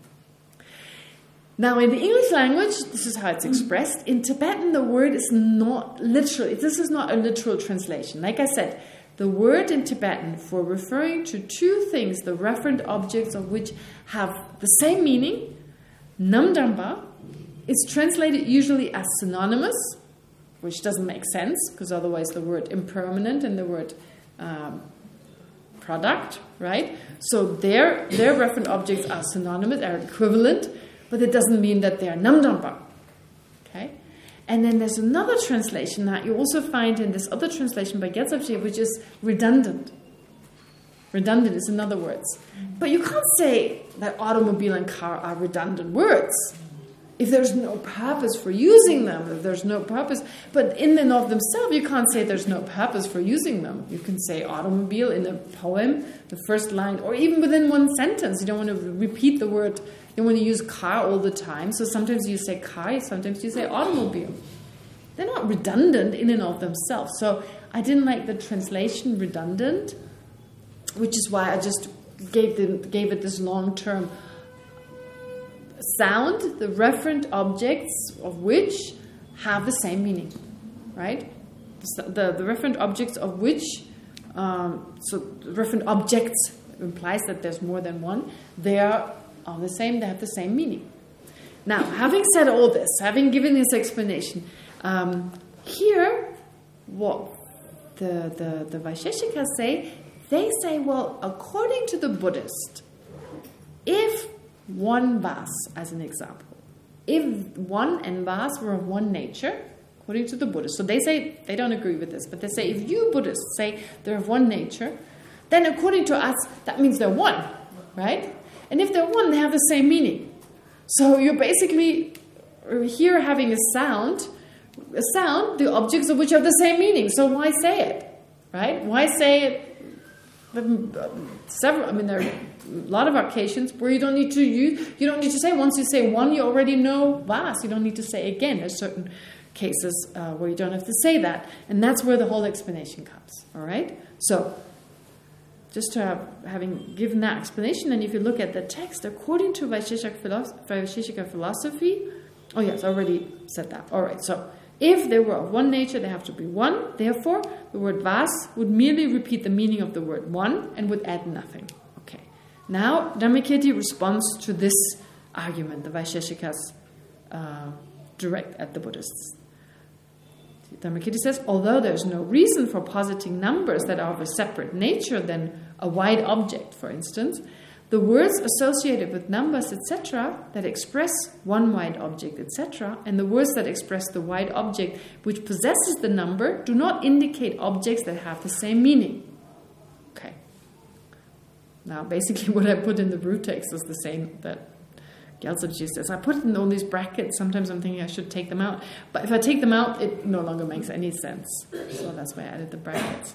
Speaker 1: Now, in the English language, this is how it's expressed. In Tibetan, the word is not literal. This is not a literal translation. Like I said, the word in Tibetan for referring to two things, the referent objects of which have the same meaning, namdamba, is translated usually as synonymous, which doesn't make sense, because otherwise the word impermanent and the word um, product, right? So their, their referent objects are synonymous, are equivalent, but it doesn't mean that they are namdamba. Okay? And then there's another translation that you also find in this other translation by Gyaltsab which is redundant. Redundant is another words. But you can't say that automobile and car are redundant words if there's no purpose for using them, if there's no purpose, but in and of themselves, you can't say there's no purpose for using them. You can say automobile in a poem, the first line, or even within one sentence. You don't want to repeat the word, you want to use car all the time. So sometimes you say car, sometimes you say automobile. They're not redundant in and of themselves. So I didn't like the translation redundant, which is why I just gave, the, gave it this long term sound, the referent objects of which have the same meaning, right? The, the, referent objects of which, um, so referent objects implies that there's more than one, they are all the same, they have the same meaning. Now, having said all this, having given this explanation, um, here, what the, the, the Vaisheshikas say, they say, well, according to the Buddhist, if one vase as an example. If one and vase were of one nature, according to the Buddhists, so they say they don't agree with this, but they say if you Buddhists say they're of one nature, then according to us, that means they're one, right? And if they're one, they have the same meaning. So you're basically here having a sound, a sound, the objects of which have the same meaning. So why say it, right? Why say it several. I mean, there are a lot of occasions where you don't need to use. You don't need to say once you say one, you already know vas. You don't need to say again. There's certain cases uh, where you don't have to say that, and that's where the whole explanation comes. All right. So, just to have, having given that explanation, and if you look at the text, according to Vaisheshika philosophy, oh yes, I already said that. All right. So. If they were of one nature, they have to be one. Therefore, the word vas would merely repeat the meaning of the word one and would add nothing. Now, Dharmakirti responds to this argument, the Vaisheshikas uh, direct at the Buddhists. Dharmakirti says, although there's no reason for positing numbers that are of a separate nature than a wide object, for instance, the words associated with numbers, etc., that express one wide object, etc., and the words that express the wide object which possesses the number do not indicate objects that have the same meaning. Okay. Now, basically, what I put in the root text is the same that Gyaltsabje says. I put it in all these brackets. Sometimes I'm thinking I should take them out. But if I take them out, it no longer makes any sense. So that's why I added the brackets.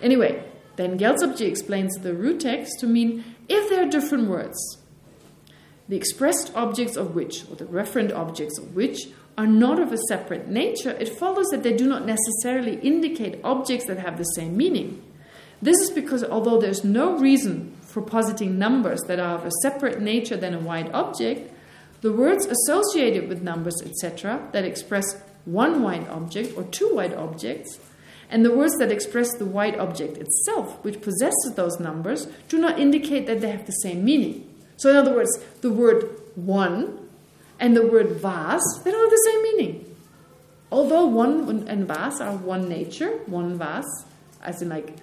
Speaker 1: Anyway, then Gyaltsabje explains the root text to mean if there are different words, the expressed objects of which, or the referent objects of which, are not of a separate nature, it follows that they do not necessarily indicate objects that have the same meaning. This is because although there's no reason for positing numbers that are of a separate nature than a wide object, the words associated with numbers, etc., that express one wide object or two wide objects and the words that express the wide object itself, which possesses those numbers, do not indicate that they have the same meaning. So in other words, the word one and the word vas, they don't have the same meaning. Although one and vas are one nature, one vas, as in like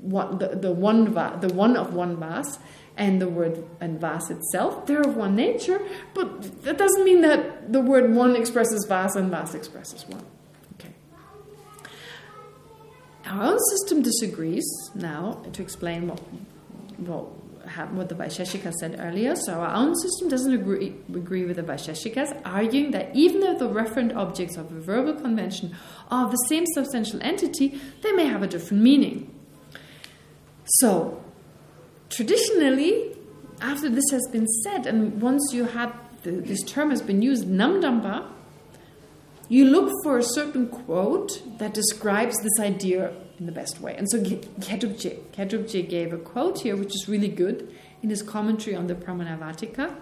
Speaker 1: one, the, the one the one of one vas, and the word and vas itself, they're of one nature, but that doesn't mean that the word one expresses vas and vas expresses one. Okay. Our own system disagrees now to explain what, what, what the Vaisheshika said earlier. So our own system doesn't agree, agree with the Vaisheshikas, arguing that even though the referent objects of a verbal convention are the same substantial entity, they may have a different meaning. So, traditionally, after this has been said, and once you have the, this term has been used, namdamba, you look for a certain quote that describes this idea in the best way. And so Khedrubje, Khedrubje gave a quote here, which is really good, in his commentary on the Pramanavartika,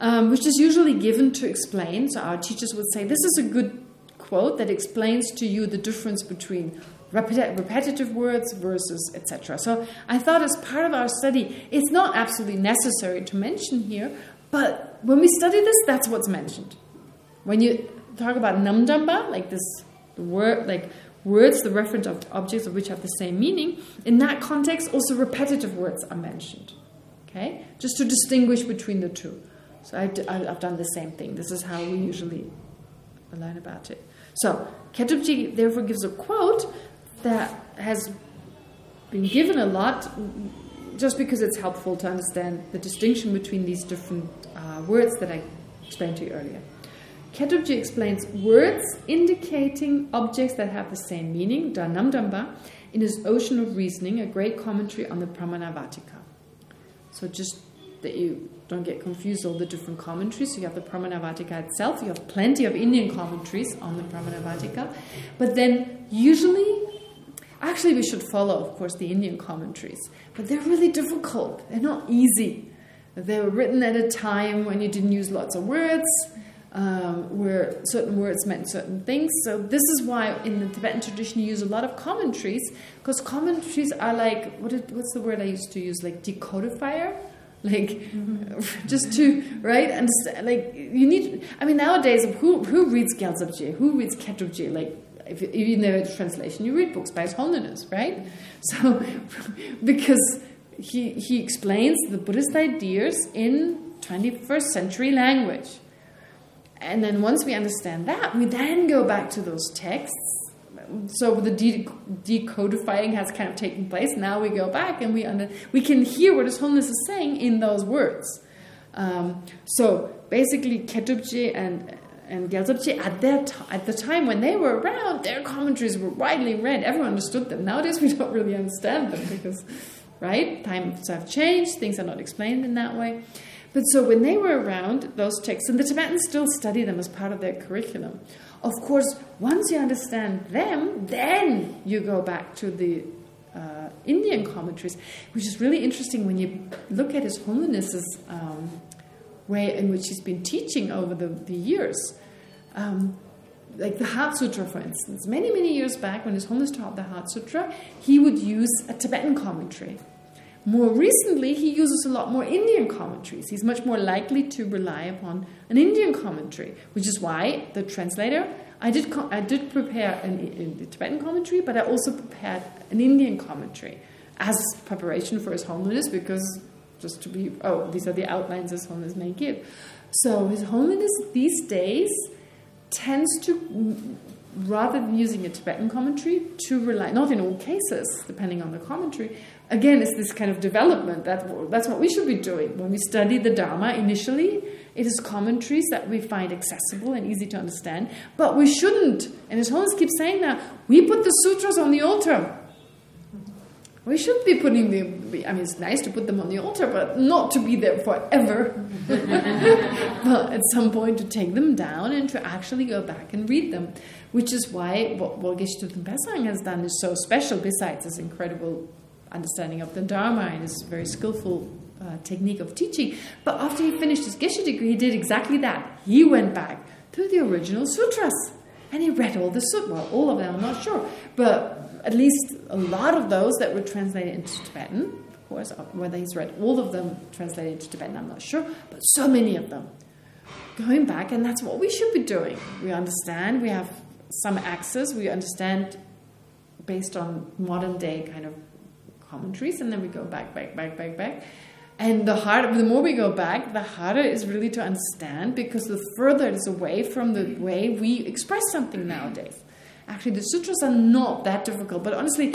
Speaker 1: um, which is usually given to explain. So our teachers would say, this is a good quote that explains to you the difference between repetitive words versus etc. So I thought as part of our study, it's not absolutely necessary to mention here, but when we study this, that's what's mentioned. When you talk about namdamba, like this word, like words, the reference of objects of which have the same meaning, in that context, also repetitive words are mentioned. Okay, just to distinguish between the two. So I, have done the same thing. This is how we usually learn about it. So Khedrubje therefore gives a quote that has been given a lot just because it's helpful to understand the distinction between these different uh, words that I explained to you earlier. Khedrubje explains words indicating objects that have the same meaning, Dhanamdamba, in his Ocean of Reasoning, a great commentary on the Pramanavartika. So just that you don't get confused all the different commentaries. You have the Pramanavartika itself, you have plenty of Indian commentaries on the Pramanavartika, but then usually, actually we should follow, of course, the Indian commentaries, but they're really difficult. They're not easy. They were written at a time when you didn't use lots of words, um, where certain words meant certain things. So this is why in the Tibetan tradition you use a lot of commentaries, because commentaries are like, what is, what's the word I used to use, like decodifier? Like, mm -hmm. just to, right, And like, you need, I mean, nowadays, who who reads Gyaltsabje? Who reads Khedrubje? Like, if you know the translation, you read books by Holiness, right? So, because he, he explains the Buddhist ideas in 21st century language. And then once we understand that, we then go back to those texts. So the de decodifying has kind of taken place. Now we go back and we under we can hear what His Holiness is saying in those words. Um, so basically, Khedrubje and and Gyaltsabje, at their at the time when they were around, their commentaries were widely read. Everyone understood them. Nowadays, we don't really understand them because, right, times have changed. Things are not explained in that way. But so when they were around, those texts, and the Tibetans still study them as part of their curriculum. Of course, once you understand them, then you go back to the uh, Indian commentaries, which is really interesting when you look at His Holiness's um, way in which he's been teaching over the, the years. Um, like the Heart Sutra, for instance. Many, many years back, when His Holiness taught the Heart Sutra, he would use a Tibetan commentary. More recently, he uses a lot more Indian commentaries. He's much more likely to rely upon an Indian commentary, which is why the translator, I did I did prepare an, a Tibetan commentary, but I also prepared an Indian commentary as preparation for His Holiness, because just to be, oh, these are the outlines His Holiness may give. So His Holiness these days tends to, rather than using a Tibetan commentary, to rely, not in all cases, depending on the commentary, again, it's this kind of development. That, that's what we should be doing. When we study the Dharma initially, it is commentaries that we find accessible and easy to understand. But we shouldn't, and His Holiness keeps saying that, we put the sutras on the altar. We should be putting the, I mean, it's nice to put them on the altar, but not to be there forever. but at some point to take them down and to actually go back and read them. Which is why what, Geshe Pesang has done is so special, besides this incredible understanding of the Dharma and his very skillful uh, technique of teaching. But after he finished his Geshe degree, he did exactly that. He went back to the original sutras. And he read all the sutras. Well, all of them, I'm not sure. But at least a lot of those that were translated into Tibetan, of course, uh, whether he's read all of them translated into Tibetan, I'm not sure, but so many of them. Going back, and that's what we should be doing. We understand, we have some access, we understand based on modern day kind of commentaries, and then we go back, back, back, back, back. And the harder, the more we go back, the harder it is really to understand because the further it is away from the way we express something nowadays. Actually, the sutras are not that difficult, but honestly,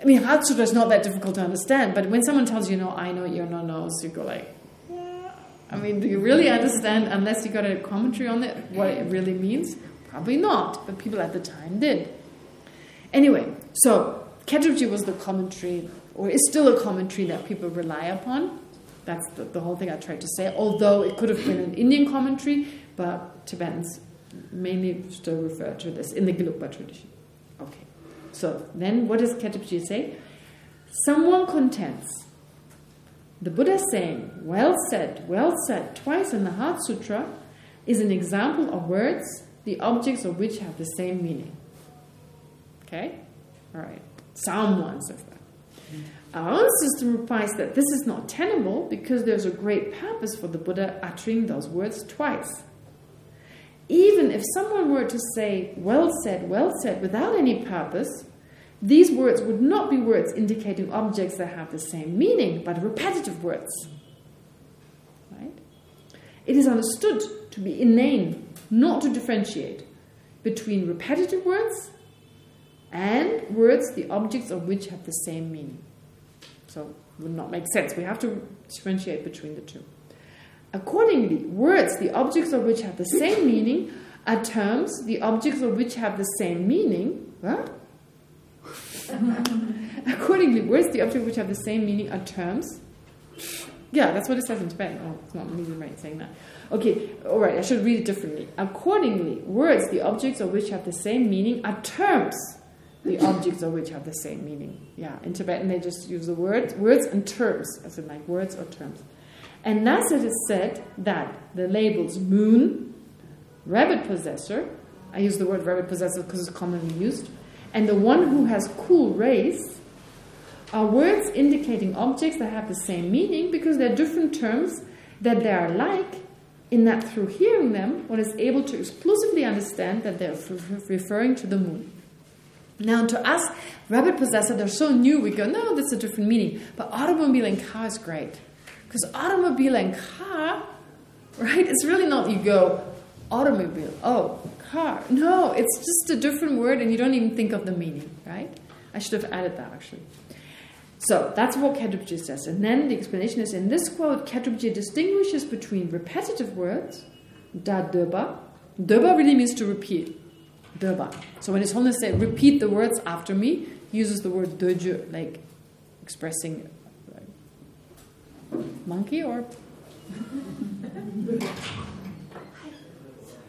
Speaker 1: I mean, Heart Sutra is not that difficult to understand, but when someone tells you, no, I know, you're no knows, you go like, yeah. I mean, do you really understand, unless you got a commentary on it, what it really means? Probably not, but people at the time did. Anyway, so Khedrubje was the commentary, or is still a commentary that people rely upon. That's the, the whole thing I tried to say, although it could have been an Indian commentary, but Tibetans mainly still refer to this in the Gelugpa tradition. Okay. So then what does Khedrubje say? Someone contends. The Buddha saying, well said, well said, twice in the Heart Sutra is an example of words, the objects of which have the same meaning. Okay? All right. Someone says that. Our own system replies that this is not tenable because there's a great purpose for the Buddha uttering those words twice even if someone were to say, well said, well said, without any purpose, these words would not be words indicating objects that have the same meaning, but repetitive words. Right? It is understood to be inane, not to differentiate between repetitive words and words the objects of which have the same meaning. So it would not make sense. We have to differentiate between the two. Accordingly, words, the objects of which have the same meaning, are terms, the objects of which have the same meaning. What? Accordingly, words, the objects which have the same meaning, are terms. Yeah, that's what it says in Tibetan. Oh, it's not me right saying that. Okay, all right, I should read it differently. Accordingly, words, the objects of which have the same meaning, are terms, the objects of which have the same meaning. Yeah, in Tibetan they just use the words, words and terms, as in like words or terms. And thus it is said that the labels moon, rabbit possessor, I use the word rabbit possessor because it's commonly used, and the one who has cool rays are words indicating objects that have the same meaning because they're different terms that they are like in that through hearing them, one is able to exclusively understand that they're referring to the moon. Now, to us, rabbit possessor, they're so new, we go, no, that's a different meaning. But automobile and car is great. Because automobile and car, right? It's really not you go, automobile, oh, car. No, it's just a different word and you don't even think of the meaning, right? I should have added that actually. So that's what Khedrubje says. And then the explanation is in this quote, Khedrubje distinguishes between repetitive words, da deba, Döba really means to repeat. Döba. So when His Holiness said, repeat the words after me, he uses the word döju, like expressing monkey or...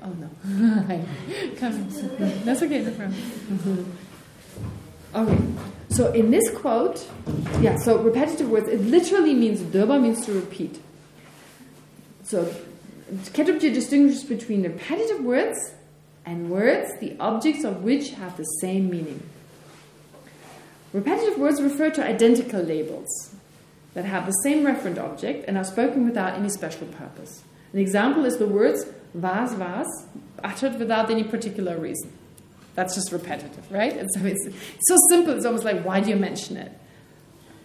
Speaker 1: oh no. Come. That's okay, no problem. okay. So in this quote, yeah, so repetitive words, it literally means, döba means to repeat. So Khedrubje distinguishes between repetitive words and words, the objects of which have the same meaning. Repetitive words refer to identical labels that have the same referent object and are spoken without any special purpose. An example is the words was, was, uttered without any particular reason. That's just repetitive, right? And so it's, so simple, it's almost like, why do you mention it?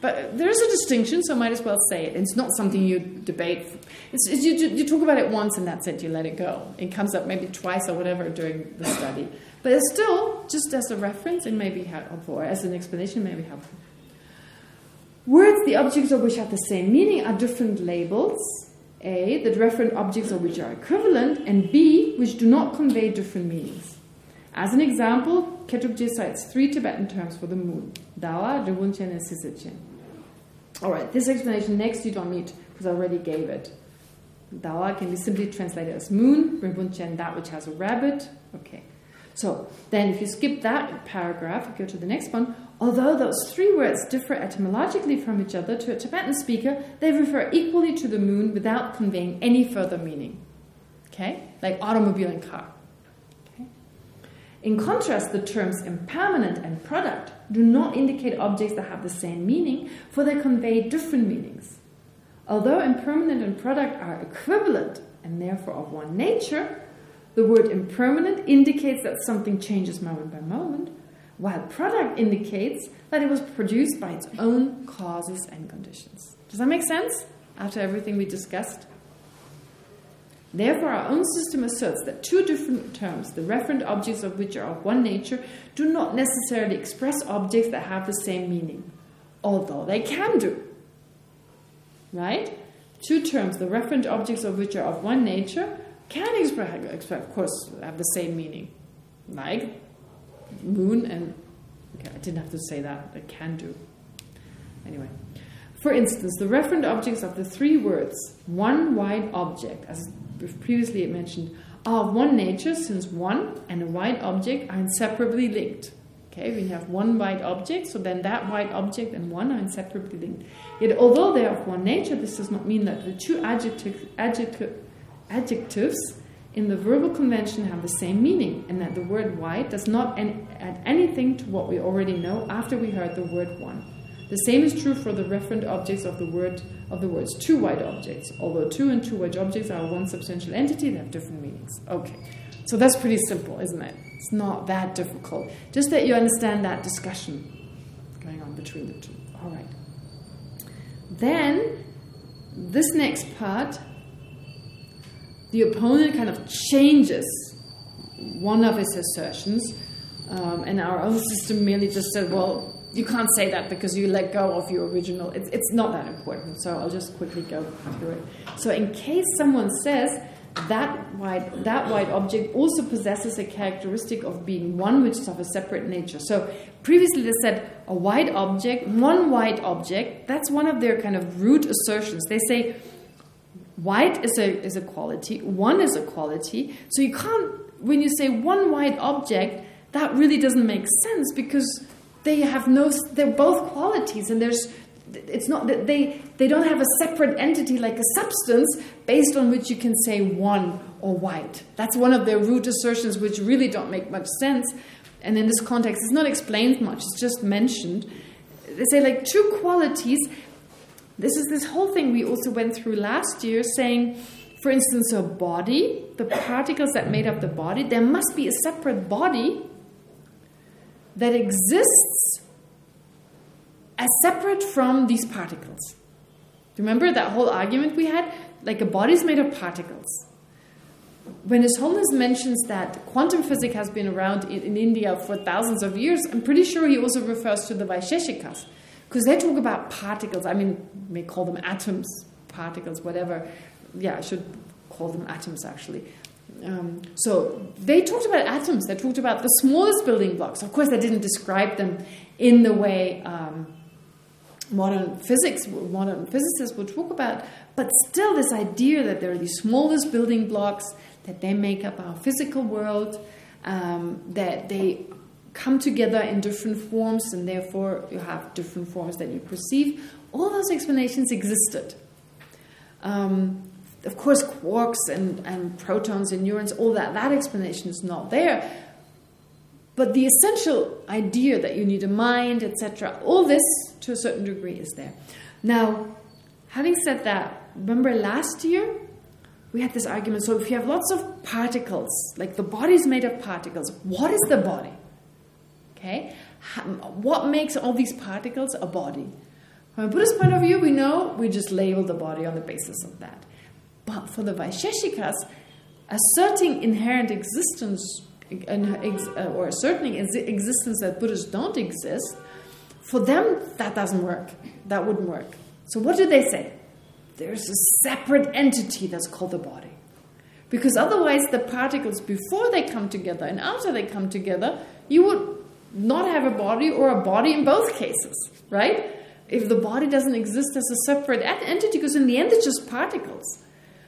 Speaker 1: But there is a distinction, so I might as well say it. It's not something you debate. It's, it's, you, you talk about it once and that's it, you let it go. It comes up maybe twice or whatever during the study. But it's still, just as a reference, it may be helpful, or as an explanation, it may be helpful. Words, the objects of which have the same meaning, are different labels. A, the referent objects of which are equivalent, and B, which do not convey different meanings. As an example, Khedrubje cites three Tibetan terms for the moon. Dawa, Rinpochen, and Sisitchen. Alright, this explanation next you don't need, because I already gave it. Dawa can be simply translated as moon, Rinpochen, that which has a rabbit. Okay. So, then if you skip that paragraph, go to the next one. Although those three words differ etymologically from each other, to a Tibetan speaker, they refer equally to the moon without conveying any further meaning. Okay? Like automobile and car. In contrast, the terms impermanent and product do not indicate objects that have the same meaning, for they convey different meanings. Although impermanent and product are equivalent and therefore of one nature, the word impermanent indicates that something changes moment by moment, while product indicates that it was produced by its own causes and conditions. Does that make sense? After everything we discussed? Therefore, our own system asserts that two different terms, the referent objects of which are of one nature, do not necessarily express objects that have the same meaning, although they can do. Right? Two terms, the referent objects of which are of one nature, can of course, have the same meaning. Like moon and... Okay, I didn't have to say that. It can do. Anyway. For instance, the referent objects of the three words, one wide object, as previously mentioned, are of one nature since one and a wide object are inseparably linked. Okay, we have one wide object, so then that wide object and one are inseparably linked. Yet, although they are of one nature, this does not mean that the two adjective, adjective, adjectives in the verbal convention have the same meaning, and that the word white does not add anything to what we already know after we heard the word one. The same is true for the referent objects of the word of the words two white objects. Although two and two white objects are one substantial entity, they have different meanings. Okay. So that's pretty simple, isn't it? It's not that difficult. Just that you understand that discussion going on between the two. All right. Then, this next part, the opponent kind of changes one of his assertions, um, and our own system merely just said, well, you can't say that because you let go of your original. It's, it's not that important, so I'll just quickly go through it. So in case someone says that wide, that wide object also possesses a characteristic of being one which is of a separate nature. So previously they said a wide object, one wide object, that's one of their kind of root assertions. They say white is a, is a quality, one is a quality, so you can't, when you say one white object, that really doesn't make sense because they have no they're both qualities and there's it's not that they they don't have a separate entity like a substance based on which you can say one or white. That's one of their root assertions which really don't make much sense. And in this context it's not explained much it's just mentioned. They say like two qualities this is this whole thing we also went through last year saying for instance a body the particles that made up the body there must be a separate body that exists as separate from these particles. Remember that whole argument we had? Like a body is made of particles. When His Holiness mentions that quantum physics has been around in, in India for thousands of years, I'm pretty sure he also refers to the Vaisheshikas. Because they talk about particles. I mean, may call them atoms, particles, whatever. Yeah, I should call them atoms, actually. Um, so they talked about atoms. They talked about the smallest building blocks. Of course, they didn't describe them in the way um, modern physics, modern physicists would talk about. But still, this idea that they're the smallest building blocks, that they make up our physical world, um, that they come together in different forms, and therefore you have different forms that you perceive. All those explanations existed. Um, of course, quarks and, and protons and neurons, all that, that explanation is not there. But the essential idea that you need a mind, etc., all this, to a certain degree, is there. Now, having said that, remember last year, we had this argument, so if you have lots of particles, like the body is made of particles, what is the body? Okay? What makes all these particles a body? From a Buddhist point of view, we know we just label the body on the basis of that. But for the Vaisheshikas, asserting inherent existence uh, or asserting existence that Buddhas don't exist, for them, that doesn't work. That wouldn't work. So what do they say? There's a separate entity that's called the body. Because otherwise, the particles, before they come together and after they come together, you would not have a body or a body in both cases, right? If the body doesn't exist as a separate entity, because in the end, it's just particles.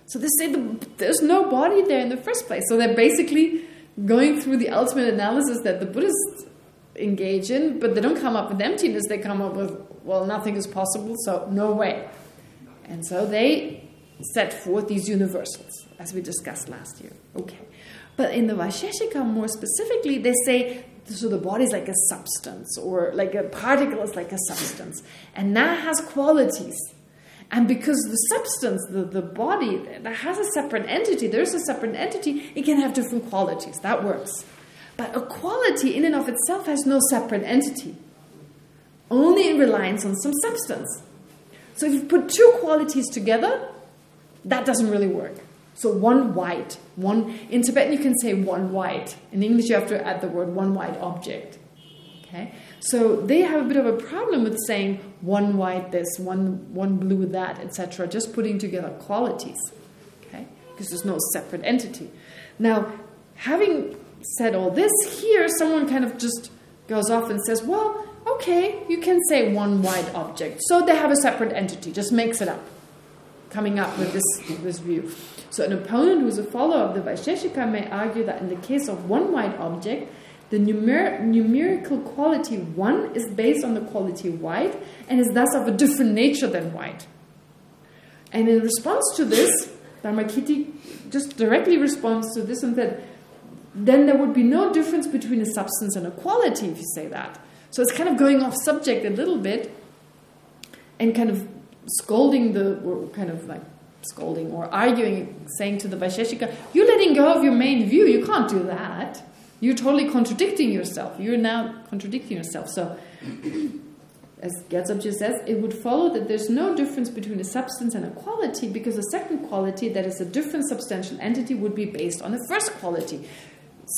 Speaker 1: So they say the, there's no body there in the first place. So they're basically going through the ultimate analysis that the Buddhists engage in, but they don't come up with emptiness. They come up with, well, nothing is possible, so no way. And so they set forth these universals, as we discussed last year. Okay. But in the Vaisheshika, more specifically, they say, so the body is like a substance, or like a particle is like a substance. And that has qualities. And because the substance, the, the body, that has a separate entity, there's a separate entity, it can have different qualities. That works. But a quality in and of itself has no separate entity. Only in reliance on some substance. So if you put two qualities together, that doesn't really work. So one white, one in Tibetan you can say one white. In English you have to add the word one white object. Okay? So they have a bit of a problem with saying one white this, one one blue that, etc. Just putting together qualities. Okay? Because there's no separate entity. Now, having said all this, here someone kind of just goes off and says, well, okay, you can say one white object. So they have a separate entity, just makes it up, coming up with this, this view. So an opponent who's a follower of the Vaisheshika may argue that in the case of one white object, the numer numerical quality 1 is based on the quality white and is thus of a different nature than white. And in response to this, Dharmakirti just directly responds to this and that then there would be no difference between a substance and a quality if you say that. So it's kind of going off subject a little bit and kind of scolding the, or kind of like scolding or arguing, saying to the Vaisheshika, you're letting go of your main view, you can't do that. You're totally contradicting yourself. You're now contradicting yourself. So, as Gyaltsabje says, it would follow that there's no difference between a substance and a quality because a second quality that is a different substantial entity would be based on the first quality.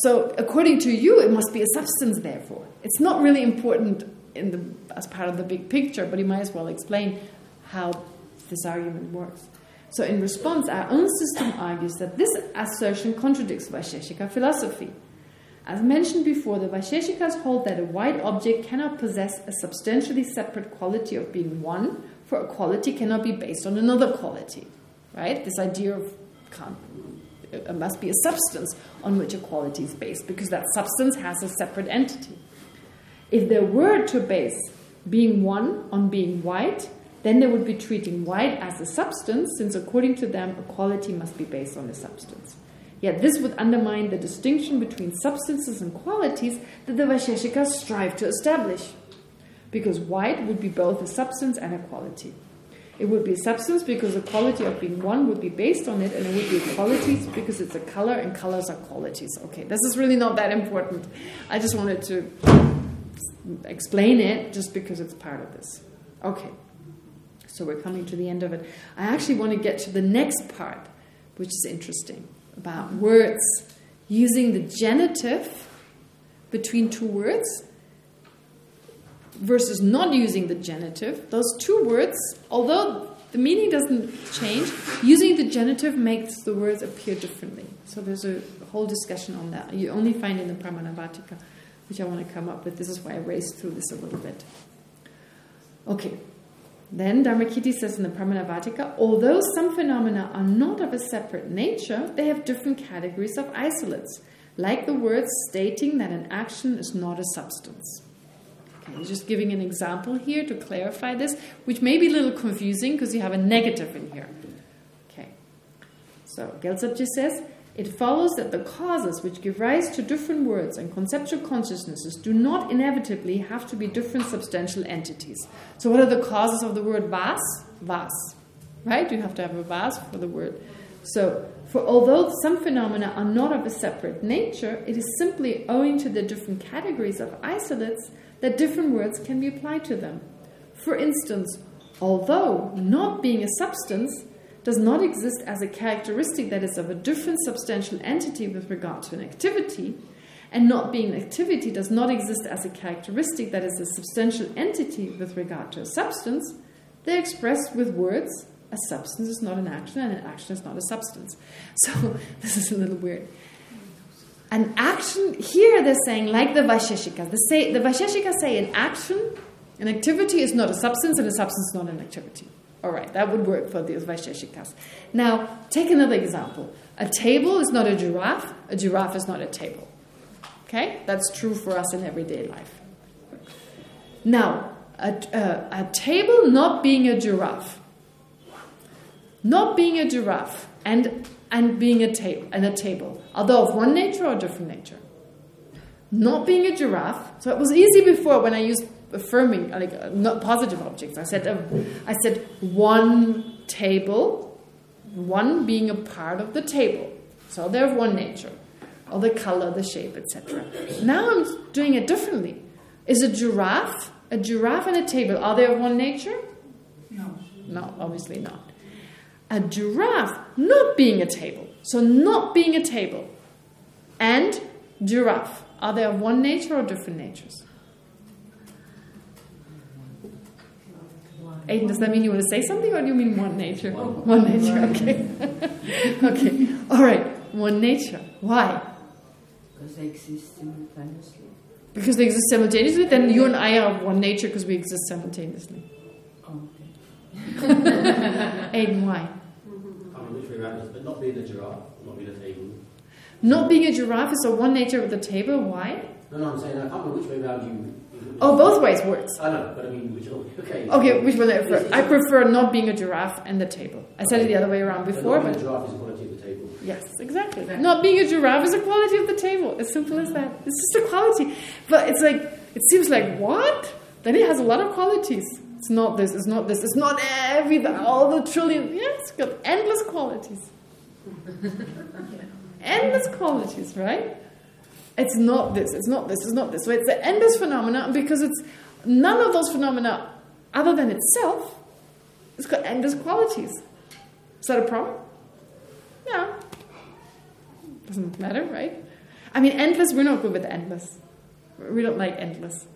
Speaker 1: So, according to you, it must be a substance, therefore. It's not really important in the as part of the big picture, but you might as well explain how this argument works. So in response, our own system argues that this assertion contradicts Vaisheshika philosophy. As mentioned before, the Vaisheshikas hold that a white object cannot possess a substantially separate quality of being one, for a quality cannot be based on another quality. Right? This idea of it uh, uh, must be a substance on which a quality is based, because that substance has a separate entity. If there were to base being one on being white, then they would be treating white as a substance, since according to them, a quality must be based on a substance. Yet this would undermine the distinction between substances and qualities that the Vaisheshikas strive to establish. Because white would be both a substance and a quality. It would be a substance because the quality of being one would be based on it, and it would be qualities because it's a color, and colors are qualities. Okay, this is really not that important. I just wanted to explain it just because it's part of this. Okay, so we're coming to the end of it. I actually want to get to the next part, which is interesting about words using the genitive between two words versus not using the genitive. Those two words, although the meaning doesn't change. Using the genitive makes the words appear differently. So there's a whole discussion on that. You only find in the Pramanavartika, which I want to come up with. This is why I raced through this a little bit. Okay. Then Dharmakirti says in the Pramanavartika, although some phenomena are not of a separate nature, they have different categories of isolates, like the words stating that an action is not a substance. Okay, just giving an example here to clarify this, which may be a little confusing because you have a negative in here. Okay. So Gyaltsabje says, it follows that the causes which give rise to different words and conceptual consciousnesses do not inevitably have to be different substantial entities. So what are the causes of the word vas? Vas. Right? You have to have a vas for the word. So, for although some phenomena are not of a separate nature, it is simply owing to the different categories of isolates that different words can be applied to them. For instance, although not being a substance does not exist as a characteristic that is of a different substantial entity with regard to an activity, and not being an activity does not exist as a characteristic that is a substantial entity with regard to a substance, they're expressed with words, a substance is not an action and an action is not a substance. So this is a little weird. An action, here they're saying, like the Vaisheshikas, the, say, the Vaisheshikas say an action, an activity is not a substance and a substance is not an activity. All right, that would work for these Vaisheshikas. Now, take another example. A table is not a giraffe. A giraffe is not a table. Okay? That's true for us in everyday life. Now, a, a, a table not being a giraffe. Not being a giraffe and and being a table and a table, although of one nature or different nature. Not being a giraffe. So it was easy before when I used affirming, like uh, not positive objects. I said, uh, I said one table, one being a part of the table. So they're of one nature, or the color, the shape, etc. Now I'm doing it differently. Is a giraffe, a giraffe and a table, are they of one nature?
Speaker 6: No.
Speaker 1: No, obviously not. A giraffe not being a table, so not being a table, and giraffe, are they of one nature or different natures? Aiden, does that mean you want to say something or do you mean one nature?
Speaker 4: One.
Speaker 1: One nature, okay. okay, all right, one nature. Why?
Speaker 2: Because they exist simultaneously.
Speaker 1: Because they exist simultaneously? Then you and I are of one nature because we exist simultaneously.
Speaker 2: Okay.
Speaker 1: Aiden, why?
Speaker 4: I mean, which way around is, but not being a giraffe, not being a table.
Speaker 1: Not being a giraffe is a one nature with the table. Why?
Speaker 4: No, no, I'm saying I can't remember which way around you.
Speaker 1: Oh, both ways works.
Speaker 4: I know, but I mean, which one? okay.
Speaker 1: Okay, which one I prefer? I prefer not being a giraffe and the table. I said it the other way around before,
Speaker 4: not being
Speaker 1: but
Speaker 4: a giraffe is a quality of the table.
Speaker 1: yes, exactly. Not being a giraffe is a quality of the table. As simple as that. It's just a quality. But it's like, it seems like, what? Then it has a lot of qualities. It's not this, it's not this, it's not every, all the trillion. Yeah, it's got endless qualities. endless qualities, right? It's not this, it's not this, it's not this. So it's the endless phenomena because it's none of those phenomena, other than itself, it's got endless qualities. Is that a problem? No. Doesn't matter, right? I mean, endless, we're not good with endless. We don't like endless.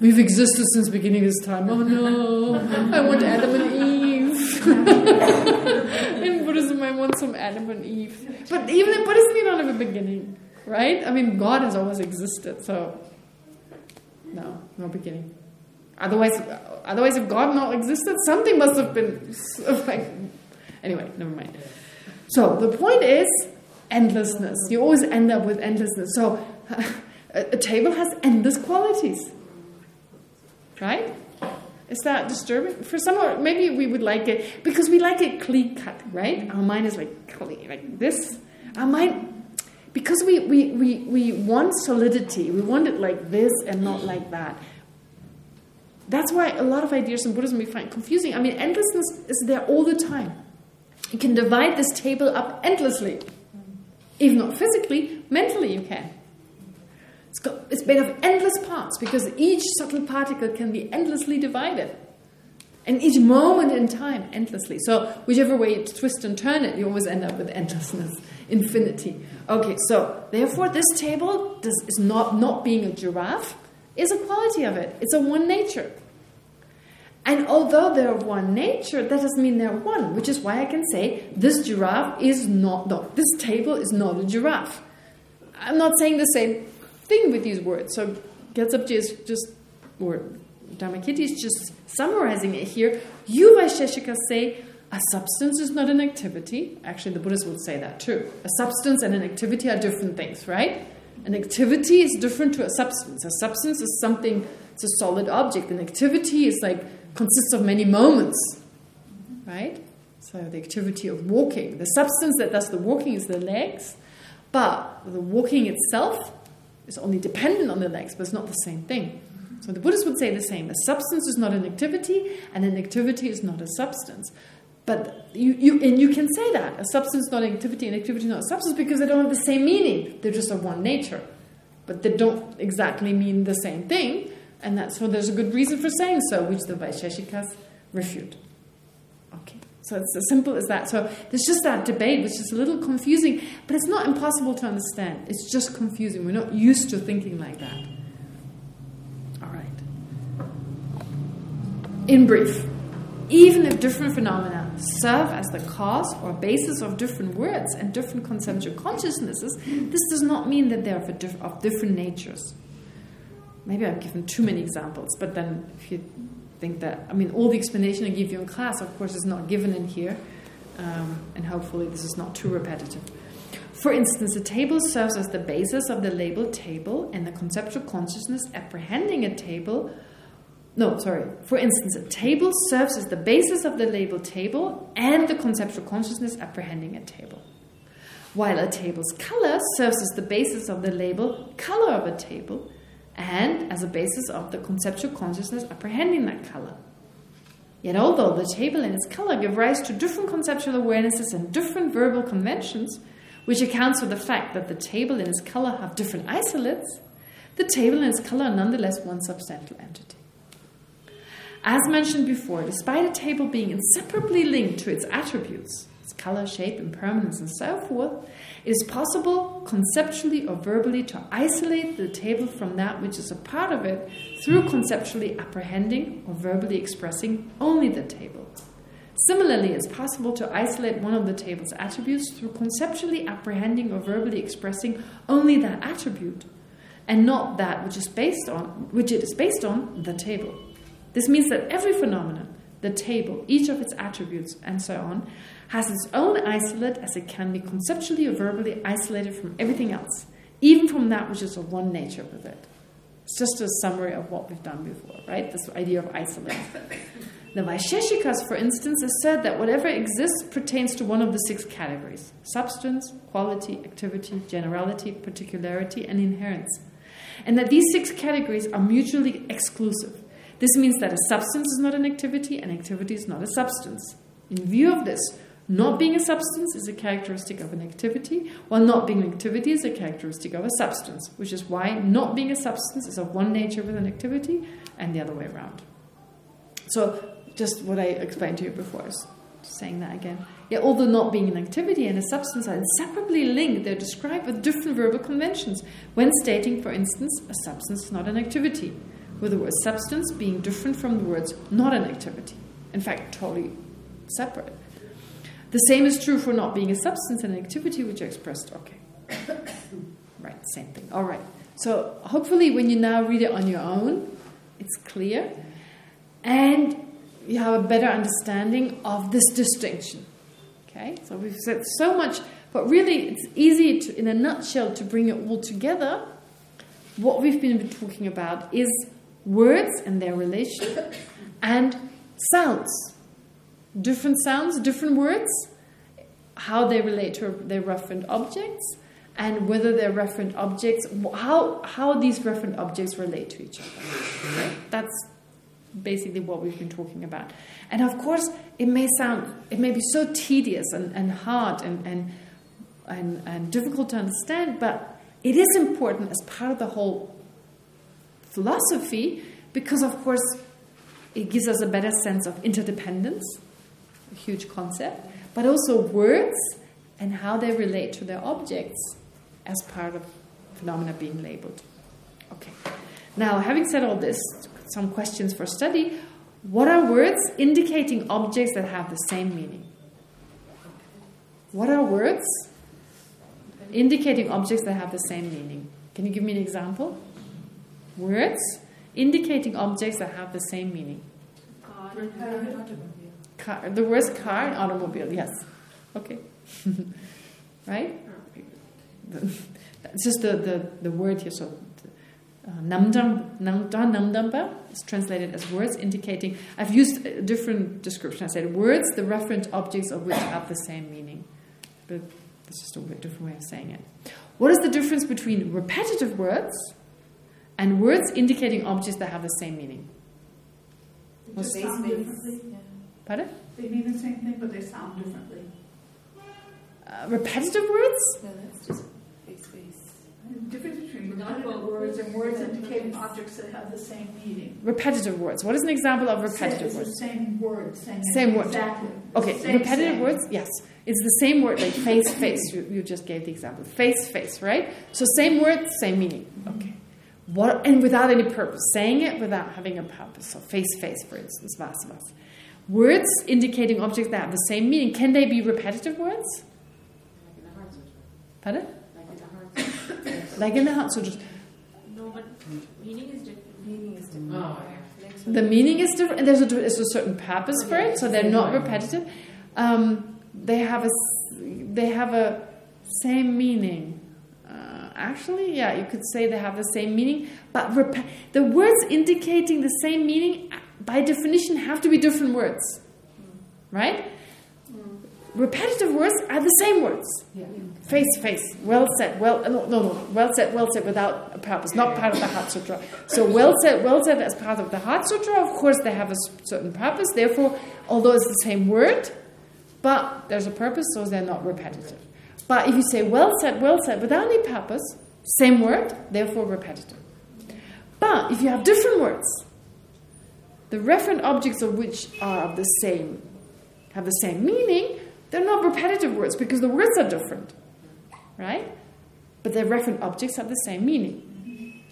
Speaker 1: We've existed since beginning of this time. Oh no, I want Adam and Eve. in Buddhism, I want some Adam and Eve. But even in Buddhism, you don't have a beginning, right? I mean, God has always existed, so no, no beginning. Otherwise, otherwise, if God not existed, something must have been like. Anyway, never mind. So the point is endlessness. You always end up with endlessness. So a, table has endless qualities, right? Is that disturbing? For some, maybe we would like it because we like it clean cut, right? Our mind is like clean, like this. Our mind, because we we we we want solidity. We want it like this and not mm. like that. That's why a lot of ideas in Buddhism we find confusing. I mean, endlessness is there all the time. You can divide this table up endlessly. Mm. If not physically, mentally you can. It's, got, it's made of endless parts because each subtle particle can be endlessly divided. And each moment in time, endlessly. So whichever way you twist and turn it, you always end up with endlessness, infinity. Okay, so therefore this table does, is not, not being a giraffe, is a quality of it. It's a one nature. And although they're of one nature, that doesn't mean they're one, which is why I can say this giraffe is not, no, this table is not a giraffe. I'm not saying the same thing with these words. So Gyaltsabje is just, or Dharmakirti is just summarizing it here. You Vaisheshikas say a substance is not an activity. Actually, the Buddhists would say that too. A substance and an activity are different things, right? An activity is different to a substance. A substance is something, it's a solid object. An activity is like, consists of many moments, right? So the activity of walking. The substance that does the walking is the legs, but the walking itself is only dependent on the legs, but it's not the same thing. So the Buddhists would say the same. A substance is not an activity, and an activity is not a substance. But you, you and you can say that a substance not an activity, an activity not a substance because they don't have the same meaning. They're just of one nature, but they don't exactly mean the same thing. And that's why there's a good reason for saying so, which the Vaisheshikas refute. Okay, so it's as simple as that. So there's just that debate, which is a little confusing, but it's not impossible to understand. It's just confusing. We're not used to thinking like that. All right. In brief, even if different phenomena serve as the cause or basis of different words and different conceptual consciousnesses, this does not mean that they are of different natures. Maybe I've given too many examples, but then if you think that, I mean, all the explanation I give you in class, of course, is not given in here, um, and hopefully this is not too repetitive. For instance, a table serves as the basis of the labeled table, and the conceptual consciousness apprehending a table no, sorry. For instance, a table serves as the basis of the label table and the conceptual consciousness apprehending a table. While a table's color serves as the basis of the label color of a table and as a basis of the conceptual consciousness apprehending that color. Yet although the table and its color give rise to different conceptual awarenesses and different verbal conventions, which accounts for the fact that the table and its color have different isolates, the table and its color are nonetheless one substantial entity. As mentioned before, despite a table being inseparably linked to its attributes, its color, shape, impermanence, and so forth, it is possible, conceptually or verbally, to isolate the table from that which is a part of it through conceptually apprehending or verbally expressing only the table. Similarly, it's possible to isolate one of the table's attributes through conceptually apprehending or verbally expressing only that attribute, and not that which is based on which it is based on, the table. This means that every phenomenon, the table, each of its attributes, and so on, has its own isolate as it can be conceptually or verbally isolated from everything else, even from that which is of one nature with it. It's just a summary of what we've done before, right? This idea of isolate. The Vaisheshikas, for instance, assert that whatever exists pertains to one of the six categories. Substance, quality, activity, generality, particularity, and inherence. And that these six categories are mutually exclusive. This means that a substance is not an activity, and activity is not a substance. In view of this, not being a substance is a characteristic of an activity, while not being an activity is a characteristic of a substance, which is why not being a substance is of one nature with an activity and the other way around. So, just what I explained to you before, is saying that again. Yet although not being an activity and a substance are inseparably linked, they're described with different verbal conventions when stating, for instance, a substance is not an activity with the word substance being different from the words not an activity. In fact, totally separate. The same is true for not being a substance and an activity which are expressed. Okay. right, same thing. All right. So hopefully when you now read it on your own, it's clear. And you have a better understanding of this distinction. Okay? So we've said so much, but really it's easy to, in a nutshell to bring it all together. What we've been talking about is words and their relation, and sounds. Different sounds, different words, how they relate to their referent objects, and whether their referent objects, how, how these referent objects relate to each other. That's basically what we've been talking about. And of course, it may sound, it may be so tedious and, and hard and, and, and, and difficult to understand, but it is important as part of the whole philosophy because, of course, it gives us a better sense of interdependence, a huge concept, but also words and how they relate to their objects as part of phenomena being labeled. Okay. Now, having said all this, some questions for study. What are words indicating objects that have the same meaning? What are words indicating objects that have the same meaning? Can you give me an example? Words indicating objects that have the same meaning. Car, the words car and automobile, yes. Okay. right? It's just the, the, the word here. So, uh, namdam, namdamba is translated as words indicating. I've used a different description. I said words, the referent objects of which have the same meaning. But it's just a different way of saying it. What is the difference between repetitive words and words indicating objects that have the same meaning?
Speaker 6: They just sound differently.
Speaker 1: Pardon?
Speaker 6: They mean the same thing, but they sound differently.
Speaker 1: Uh, repetitive words?
Speaker 3: No, that's just face face.
Speaker 6: The difference between repetitive words and words
Speaker 5: words.
Speaker 6: indicating objects that have the same meaning.
Speaker 1: Repetitive words. What is an example of repetitive words?
Speaker 6: the same word, saying it
Speaker 1: Same word.
Speaker 6: exactly.
Speaker 1: Okay,
Speaker 6: Same,
Speaker 1: repetitive
Speaker 6: same.
Speaker 1: words, yes. It's the same word, like face, face. You, you just gave the example. Face, face, right? So same word, same meaning. Okay. What and without any purpose. Saying it without having a purpose. So face, face, for instance, vas, vas. Words indicating objects that have the same meaning. Can they be repetitive words? Pardon? Like in the heart. So just
Speaker 5: No, but meaning is different.
Speaker 3: Meaning is different.
Speaker 2: Oh,
Speaker 3: Next
Speaker 1: the meaning is different and there's a, there's a certain purpose for it so they're not repetitive um, they have a s- they have a same meaning actually yeah you could say they have the same meaning but the words indicating the same meaning uh, by definition have to be different words right? Repetitive words are the same words.
Speaker 2: Yeah.
Speaker 1: Face, face, well said, well, no, no, no, well said, well said without a purpose, not part of the Heart Sutra. So well said, well said as part of the Heart Sutra, of course they have a certain purpose, therefore, although it's the same word, but there's a purpose, so they're not repetitive. But if you say well said, well said without any purpose, same word, therefore repetitive. But if you have different words, the referent objects of which are of the same, have the same meaning, they're not repetitive words because the words are different right? But their referent objects have the same meaning.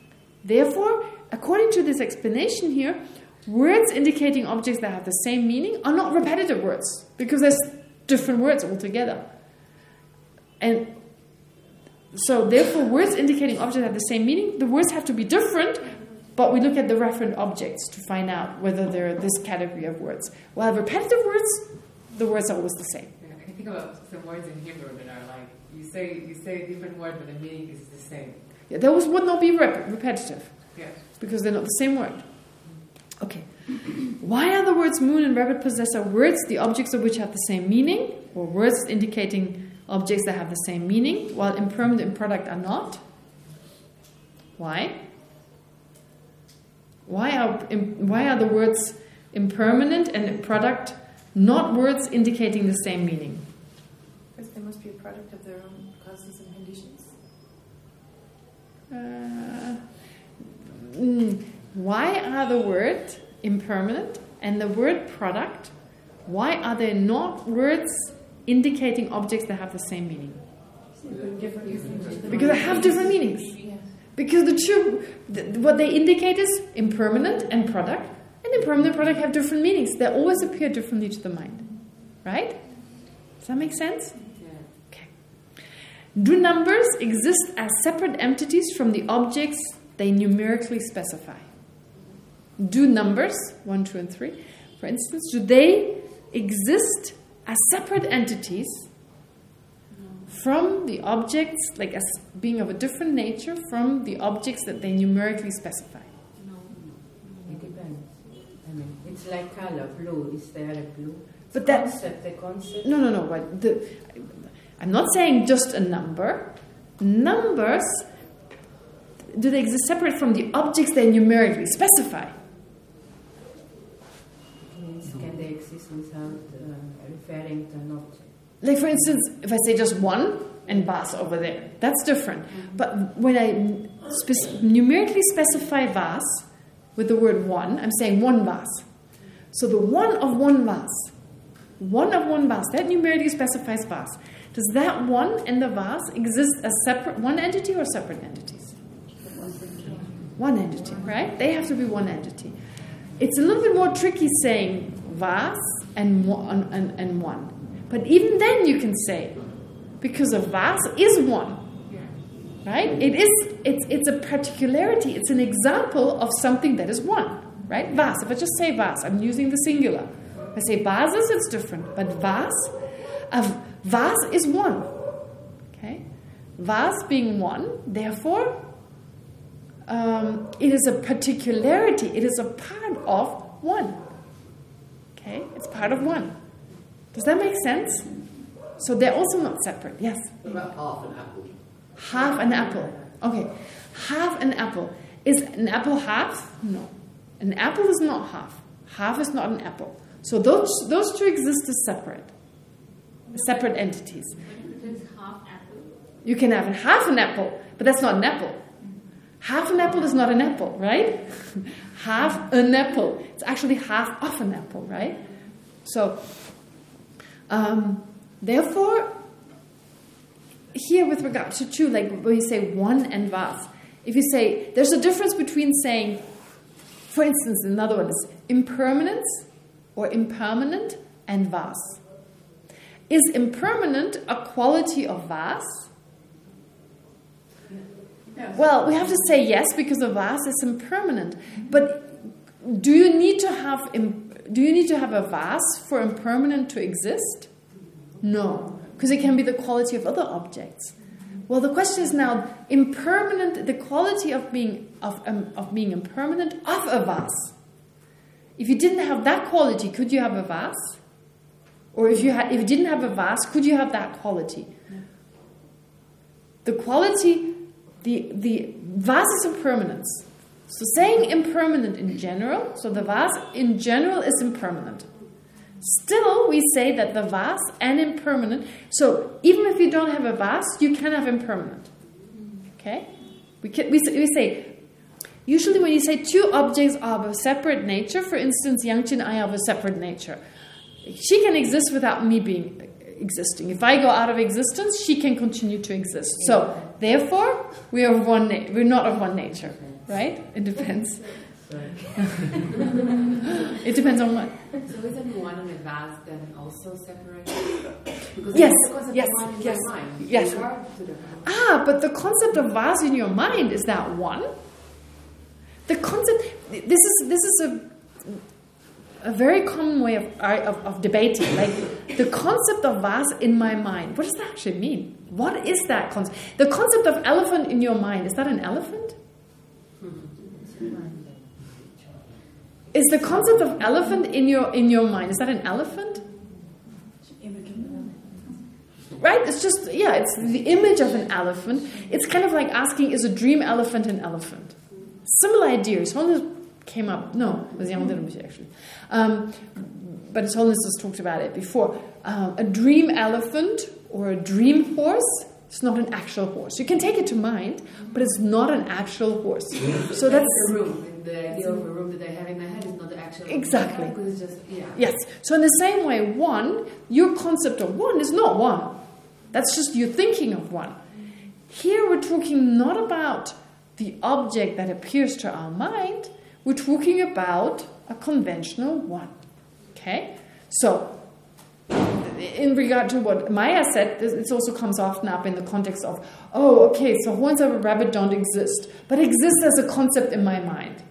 Speaker 1: Therefore, according to this explanation here, words indicating objects that have the same meaning are not repetitive words because there's different words altogether. And so, therefore, words indicating objects have the same meaning, the words have to be different, but we look at the referent objects to find out whether they're this category of words. While repetitive words, the words are always the same.
Speaker 2: Yeah, I think about some words in Hebrew that are like you say you say a different word, but the meaning is the same.
Speaker 1: Yeah, those would not be rep repetitive.
Speaker 2: Yeah.
Speaker 1: because they're not the same word. Okay. Why are the words moon and rabbit possessor words, the objects of which have the same meaning, or words indicating objects that have the same meaning, while impermanent and product are not? Why? Why are why are the words impermanent and product not words indicating the same meaning?
Speaker 3: Because they must be a product of their own causes and conditions.
Speaker 1: Uh, mm, why are the word impermanent and the word product, why are they not words indicating objects that have the same meaning? Because they have different meanings. Because the two, the, what they indicate is impermanent and product, and impermanent product have different meanings. They always appear differently to the mind. Right? Does that make sense? Okay. Do numbers exist as separate entities from the objects they numerically specify? Do numbers, 1, 2, and 3, for instance, do they exist as separate entities from the objects, like as being of a different nature from the objects that they numerically specify?
Speaker 2: No, It depends. I mean, it's like color, blue. Is there a blue?
Speaker 1: But that-
Speaker 2: concept, the concept.
Speaker 1: No, no, no. But the, I'm not saying just a number. Numbers, do they exist separate from the objects they numerically specify?
Speaker 2: Can they exist without uh, an object?
Speaker 1: Like, for instance, if I say just one and vase over there, that's different. Mm-hmm. But when I spec- numerically specify vase with the word one, I'm saying one vase. So the one of one vase, one of one vase, that numerically specifies vase. Does that one and the vase exist as separate, one entity or separate entities? One entity, right? They have to be one entity. It's a little bit more tricky saying was and one, and, and one. But even then you can say, because a was is one. Right? It is, it's, it's a particularity, it's an example of something that is one. Right? Was. If I just say was, I'm using the singular. If I say basis, it's different. But was, a was is one. Okay? Was being one, therefore, um, it is a particularity. It is a part of one. Okay? It's part of one. Does that make sense? So they're also not separate. Yes?
Speaker 4: What about half an apple?
Speaker 1: Half an apple. Okay. Half an apple. Is an apple half? No. An apple is not half. Half is not an apple. So those, those two exist as separate. Separate entities.
Speaker 5: It's half apple.
Speaker 1: You can have half an apple, but that's not an apple. Half an apple is not an apple, right? half an apple. It's actually half of an apple, right? So, um, therefore, here with regard to two, like when you say one and was, if you say, there's a difference between saying, for instance, another one is impermanence or impermanent and was. Is impermanent a quality of was?
Speaker 6: Yes.
Speaker 1: Well, we have to say yes because the vase is impermanent. But do you need to have do you need to have a vase for impermanent to exist? No, because it can be the quality of other objects. Well, the question is now impermanent. The quality of being of um, of being impermanent of a vase. If you didn't have that quality, could you have a vase? Or if you had, if you didn't have a vase, could you have that quality? The quality the the vase is impermanence. So saying impermanent in general, so the vase in general is impermanent. Still, we say that the vase and impermanent. So even if you don't have a vase, you can have impermanent. Okay, we can, we say, we say usually when you say two objects are of a separate nature, for instance, Yangqin and I of a separate nature. She can exist without me being existing. If I go out of existence, she can continue to exist. So, therefore, we are of one. We're not of one nature, right? It depends. it depends on what.
Speaker 2: So isn't one and a vase then also separated? Because
Speaker 1: Yes,
Speaker 2: the
Speaker 1: yes, yes,
Speaker 2: mind.
Speaker 1: yes.
Speaker 2: You are to the
Speaker 1: Ah, but the concept of vase in your mind is that one. The concept. This is this is a a very common way of, of, of debating. Like the concept of vase in my mind. What does that actually mean? What is that concept? The concept of elephant in your mind is that an elephant? Is the concept of elephant in your in your mind is that an elephant? Right? It's just yeah. It's the image of an elephant. It's kind of like asking, is a dream elephant an elephant? Similar ideas. His Holiness came up. No, it was Jan Dillenbusch actually. Um, but His Holiness has talked about it before. Um, a dream elephant or a dream horse. It's not an actual horse. You can take it to mind, but it's not an actual horse. So that's
Speaker 2: the room. The idea of a room that I have in my head is not the actual
Speaker 1: Exactly.
Speaker 2: Because it's just yeah.
Speaker 1: Yes. So in the same way, one, your concept of one is not one. That's just you thinking of one. Here we're talking not about the object that appears to our mind, we're talking about a conventional one. Okay? So, in regard to what Maya said, this also comes often up in the context of, oh, okay, so horns of a rabbit don't exist, but exist as a concept in my mind.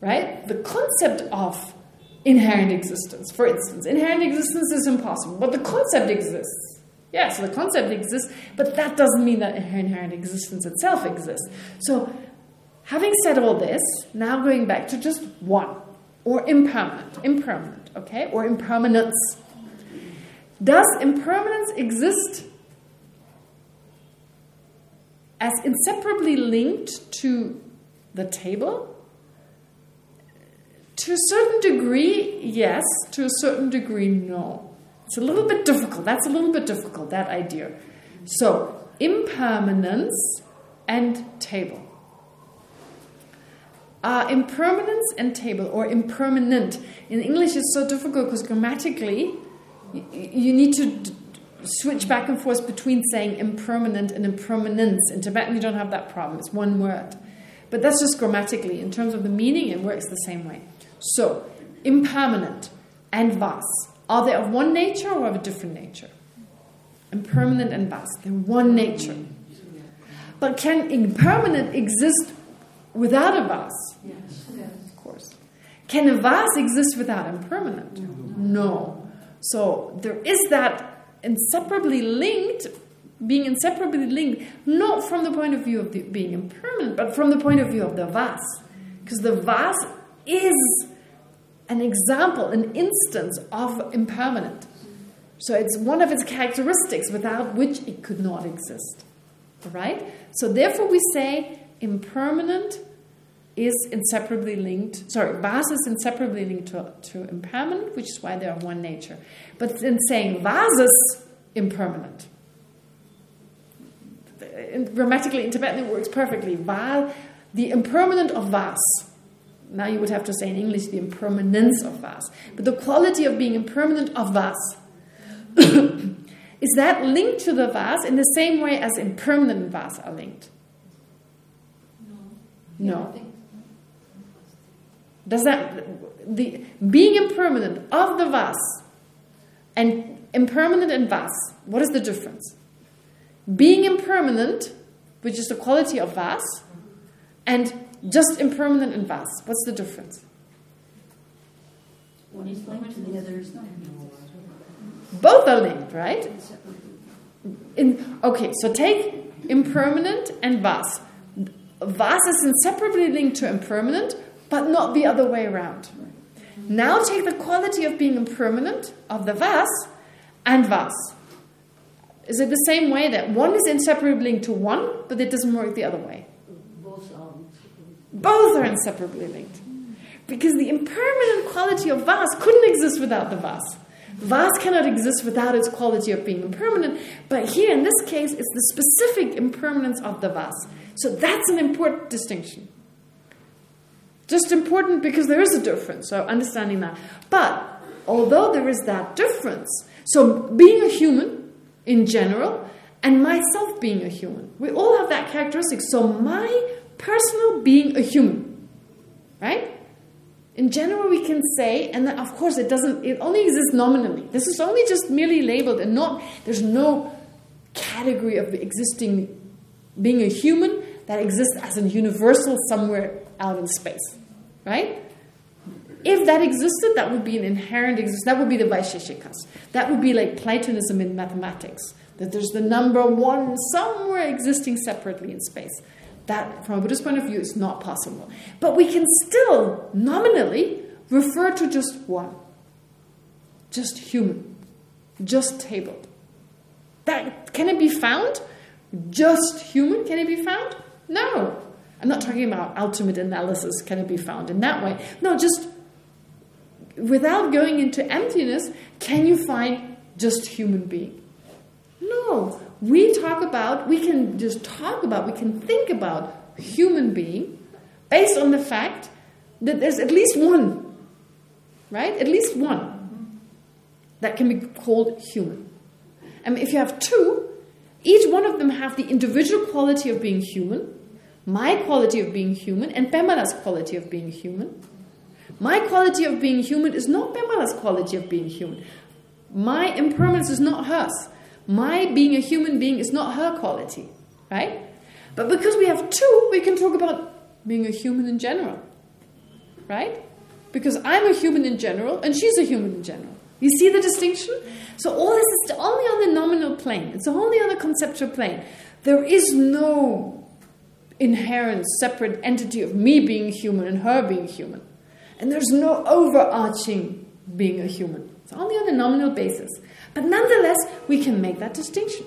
Speaker 1: Right? The concept of inherent existence, for instance. Inherent existence is impossible, but the concept exists. Yes, the concept exists, but that doesn't mean that inherent existence itself exists. So, having said all this, now going back to just one, or impermanent, impermanent, okay, or impermanence. Does impermanence exist as inseparably linked to the table? To a certain degree, yes. To a certain degree, no. It's a little bit difficult. That's a little bit difficult, that idea. So, impermanence and table. Uh, impermanence and table, or impermanent. In English, it's so difficult because grammatically, you, need to switch back and forth between saying impermanent and impermanence. In Tibetan, you don't have that problem. It's one word. But that's just grammatically. In terms of the meaning, it works the same way. So, impermanent and vas, are they of one nature or of a different nature? Impermanent and vas, they're one nature. But can impermanent exist without a vas? Yes. Of course. Can a vas exist without impermanent? No. So there is that inseparably linked, being inseparably linked, not from the point of view of the, being impermanent, but from the point of view of the vas. Because the vas is an example, an instance of impermanent. So it's one of its characteristics without which it could not exist. All right? So therefore we say impermanent is inseparably linked, sorry, vas is inseparably linked to, to impermanent, which is why they are one nature. But in saying vas is impermanent, grammatically in Tibetan it works perfectly. Va, the impermanent of vas. Now you would have to say in English the impermanence of vas. But the quality of being impermanent of vas. is that linked to the vas in the same way as impermanent vas are linked? No. Does that the being impermanent of the vas and impermanent and vas? What is the difference? Being impermanent, which is the quality of vas, and just impermanent and vas. What's the difference?
Speaker 7: One is linked to the other is not.
Speaker 1: Both are linked, right? In, okay, so take impermanent and vas. Vas is inseparably linked to impermanent, but not the other way around. Now take the quality of being impermanent of the vas and vas. Is it the same way that one is inseparably linked to one, but it doesn't work the other way?
Speaker 7: Both are.
Speaker 1: Both are inseparably linked. Because the impermanent quality of vas couldn't exist without the vas. Vas cannot exist without its quality of being impermanent, but here in this case, it's the specific impermanence of the vas. So that's an important distinction. Just important because there is a difference, so understanding that. But although there is that difference, so being a human in general and myself being a human, we all have that characteristic. So my personal being a human, right? In general, we can say, and of course it doesn't, it only exists nominally. This is only just merely labeled and not, there's no category of existing, being a human that exists as a universal somewhere out in space, right? If that existed, that would be an inherent existence. That would be the Vaisheshikas. That would be like Platonism in mathematics, that there's the number one somewhere existing separately in space. That, from a Buddhist point of view, is not possible. But we can still, nominally, refer to just one. Just human. Just table. That Can it be found? Just human, can it be found? No. I'm not talking about ultimate analysis, can it be found in that way? No, just without going into emptiness, can you find just human being? No. We talk about, we can just talk about, we can think about human being based on the fact that there's at least one, right? At least one that can be called human. And if you have two, each one of them have the individual quality of being human, my quality of being human, and Pemala's quality of being human. My quality of being human is not Pemala's quality of being human. My impermanence is not hers. My being a human being is not her quality, right? But because we have two, we can talk about being a human in general, right? Because I'm a human in general and she's a human in general. You see the distinction? So all this is only on the nominal plane. It's only on the conceptual plane. There is no inherent separate entity of me being human and her being human. And there's no overarching being a human. It's only on a nominal basis. But nonetheless, we can make that distinction.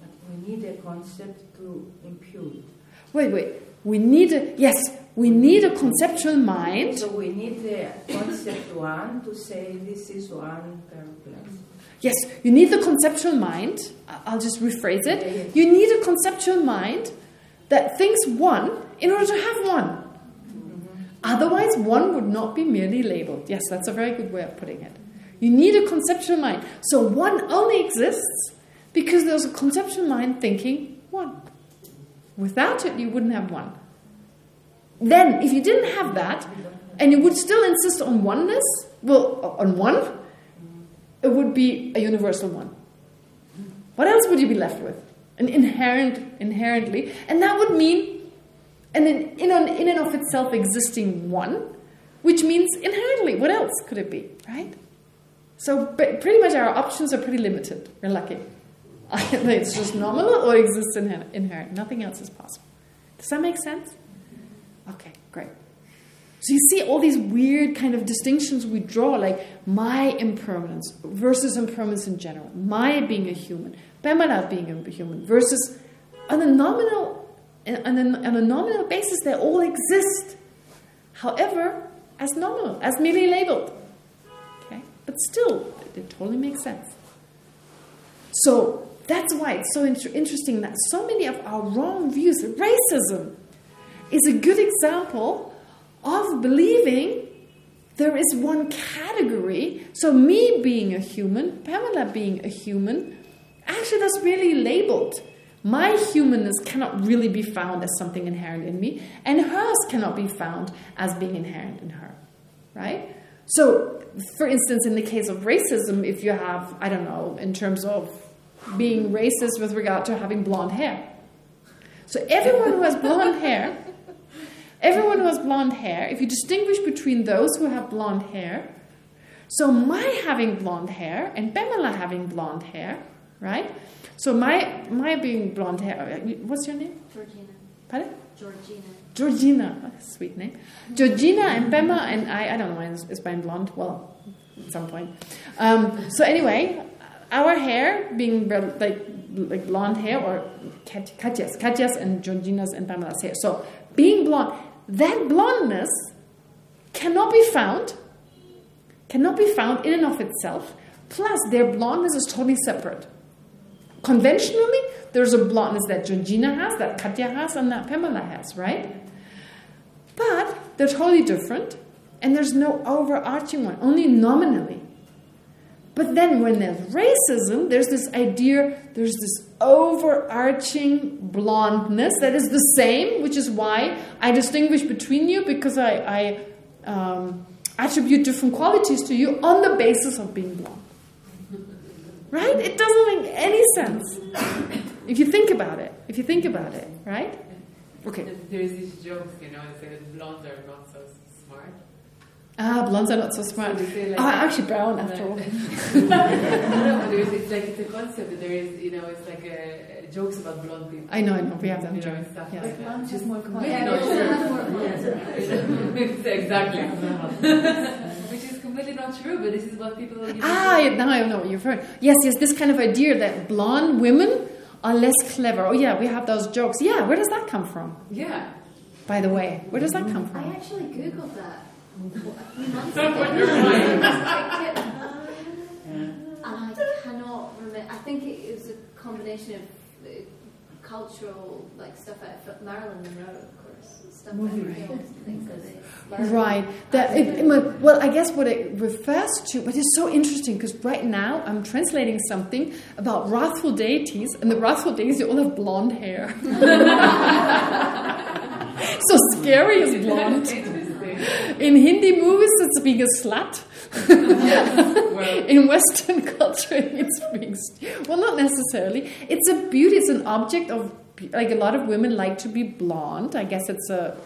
Speaker 8: But we need a concept to impute.
Speaker 1: Wait, wait. We need a, yes, we need a conceptual mind.
Speaker 8: So we need the concept one to say this is one per place.
Speaker 1: Yes, you need the conceptual mind. I'll just rephrase it. You need a conceptual mind that thinks one in order to have one. Otherwise, one would not be merely labeled. Yes, that's a very good way of putting it. You need a conceptual mind. So one only exists because there's a conceptual mind thinking one. Without it, you wouldn't have one. Then, if you didn't have that, and you would still insist on oneness, well, on one, it would be a universal one. What else would you be left with? An inherent, inherently, and that would mean an in, an, in and of itself existing one, which means inherently. What else could it be, right? So pretty much our options are pretty limited. We're lucky. it's just nominal or exists inher- inherent. Nothing else is possible. Does that make sense? Okay, great. So you see all these weird kind of distinctions we draw, like my impermanence versus impermanence in general, my being a human, Pemala being a human, versus on a nominal on a, on a nominal basis they all exist. However, as nominal, as merely labeled. Okay? But still, it totally makes sense. So that's why it's so inter interesting that so many of our wrong views, racism, is a good example of believing there is one category. So me being a human, Pemala being a human, actually that's really labeled. My humanness cannot really be found as something inherent in me, and hers cannot be found as being inherent in her. Right? So, for instance, in the case of racism, if you have, I don't know, in terms of being racist with regard to having blonde hair. So everyone who has blonde hair Everyone who has blonde hair, if you distinguish between those who have blonde hair, so my having blonde hair and Pemala having blonde hair, right? So my my being blonde hair, what's your name?
Speaker 7: Georgina.
Speaker 1: Pardon?
Speaker 7: Georgina.
Speaker 1: Georgina, oh, sweet name. Georgina and Pema and I, I don't know why is being blonde. Well, at some point. Um, so anyway, our hair being like like blonde hair or Katya's, Katya's and Georgina's and Pemala's hair. So being blonde, that blondness cannot be found, cannot be found in and of itself. Plus, their blondness is totally separate. Conventionally, there's a blondness that Georgina has, that Katya has, and that Pemala has, right? But they're totally different, and there's no overarching one, only nominally. But then when there's racism, there's this idea, there's this overarching blondness that is the same, which is why I distinguish between you because I, I um, attribute different qualities to you on the basis of being blonde. Right? It doesn't make any sense. If you think about it. If you think about it, right? Okay.
Speaker 2: There's these jokes, you know, say that blondes are not.
Speaker 1: Ah, blondes are not so smart.
Speaker 2: So like,
Speaker 1: oh, actually brown after all.
Speaker 2: no, but there's, it's like it's a concept that there is, you know, it's like a, jokes about blonde people.
Speaker 1: I know, I know. We have them
Speaker 2: you know,
Speaker 1: jokes.
Speaker 2: stuff
Speaker 1: Yeah.
Speaker 2: like that.
Speaker 6: Blondes
Speaker 2: Just
Speaker 6: more
Speaker 2: completely
Speaker 7: Yeah,
Speaker 2: not true.
Speaker 7: have more blondes.
Speaker 2: exactly. Which is completely not true, but this is what people are
Speaker 1: Ah, yeah, now I know what you're referring. Yes, yes, this kind of idea that blonde women are less clever. Oh yeah, we have those jokes. Yeah, where does that come from?
Speaker 2: Yeah.
Speaker 1: By the way, where does that come from?
Speaker 7: I actually googled that a few months
Speaker 2: Don't
Speaker 7: ago.
Speaker 2: put your mind.
Speaker 7: I and I cannot remember. I think it was a combination of uh, cultural like stuff of Marilyn Monroe, of course, stuff out of films and things like this.
Speaker 1: Right. That it, it- well, I guess what it refers to, but it's so interesting because right now I'm translating something about wrathful deities, and the wrathful deities all have blonde hair. so scary is blonde. In Hindi movies, it's being a slut.
Speaker 2: Well,
Speaker 1: In Western culture, it's being well, not necessarily. It's a beauty. It's an object of like a lot of women like to be blonde. I guess it's a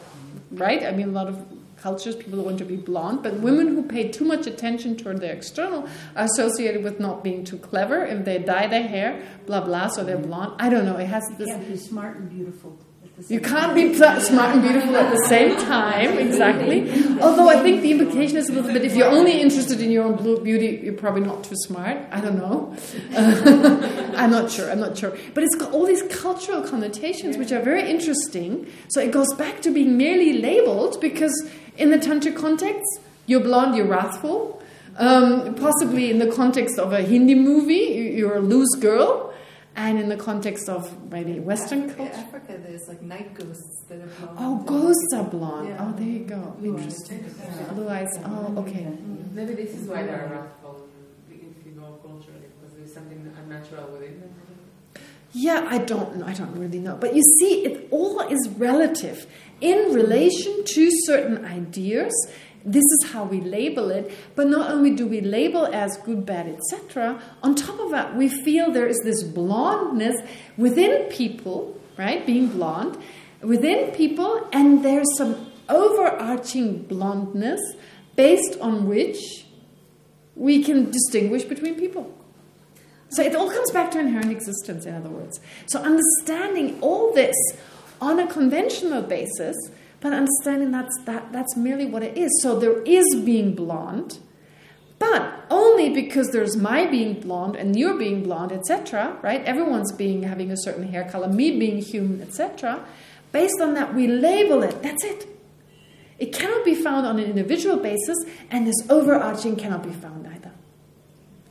Speaker 1: right. I mean, a lot of cultures people want to be blonde, but women who pay too much attention toward their external are associated with not being too clever. If they dye their hair, blah blah, so they're mm-hmm. blonde. I don't know. It has
Speaker 8: You can't be smart and beautiful at the same
Speaker 1: You can't be smart and beautiful at the same time, exactly. Although I think the implication is a little bit, if you're only interested in your own blue beauty, you're probably not too smart. I don't know. I'm not sure, I'm not sure. But it's got all these cultural connotations which are very interesting. So it goes back to being merely labeled because in the Tantra context, you're blonde, you're wrathful. Um, possibly in the context of a Hindi movie, you're a loose girl. And in the context of maybe Western
Speaker 3: Africa,
Speaker 1: culture.
Speaker 3: Africa, there's like night ghosts that are blonde.
Speaker 1: Oh, ghosts are blonde.
Speaker 3: Yeah.
Speaker 1: Oh, there you go. Interesting. Blue eyes. Oh, mm-hmm. okay. Mm-hmm. Mm-hmm.
Speaker 2: maybe this is why they're wrathful in female culture because there's something unnatural within them.
Speaker 1: Yeah, I don't know. I don't really know. But you see, it all is relative in relation to certain ideas This is how we label it. But not only do we label as good, bad, etc. On top of that, we feel there is this blondness within people, right? Being blonde within people, and there's some overarching blondness based on which we can distinguish between people. So it all comes back to inherent existence, in other words. So understanding all this on a conventional basis, but understanding that's, that, that's merely what it is. So there is being blonde, but only because there's my being blonde and you're being blonde, etc., right? Everyone's being having a certain hair color, me being human, etc. Based on that, we label it. That's it. It cannot be found on an individual basis, and this overarching cannot be found either.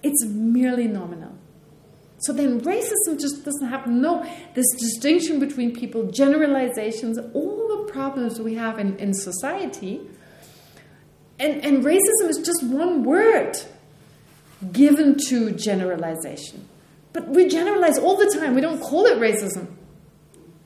Speaker 1: It's merely nominal. So then racism just doesn't have no this distinction between people, generalizations, all the problems we have in, in society. And, and racism is just one word given to generalization. But we generalize all the time. We don't call it racism.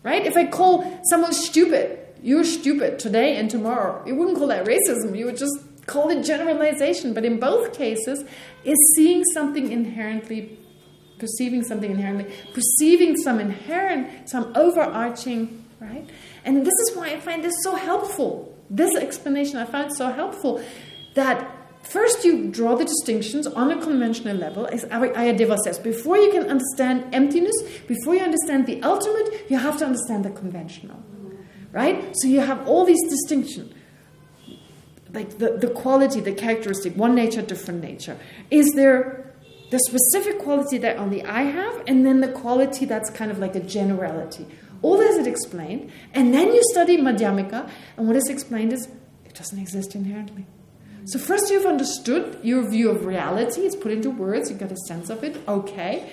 Speaker 1: Right? If I call someone stupid, you're stupid today and tomorrow, you wouldn't call that racism. You would just call it generalization. But in both cases, is seeing something inherently perceiving something inherently, perceiving some inherent, some overarching, right? And this is why I find this so helpful. This explanation I find so helpful that first you draw the distinctions on a conventional level, as Aryadeva says. Before you can understand emptiness, before you understand the ultimate, you have to understand the conventional, right? So you have all these distinctions like the, the quality, the characteristic, one nature, different nature. Is there the specific quality that only I have, and then the quality that's kind of like a generality. All this is explained, and then you study Madhyamika, and what is explained is it doesn't exist inherently. So first you've understood your view of reality, it's put into words, you got a sense of it, okay.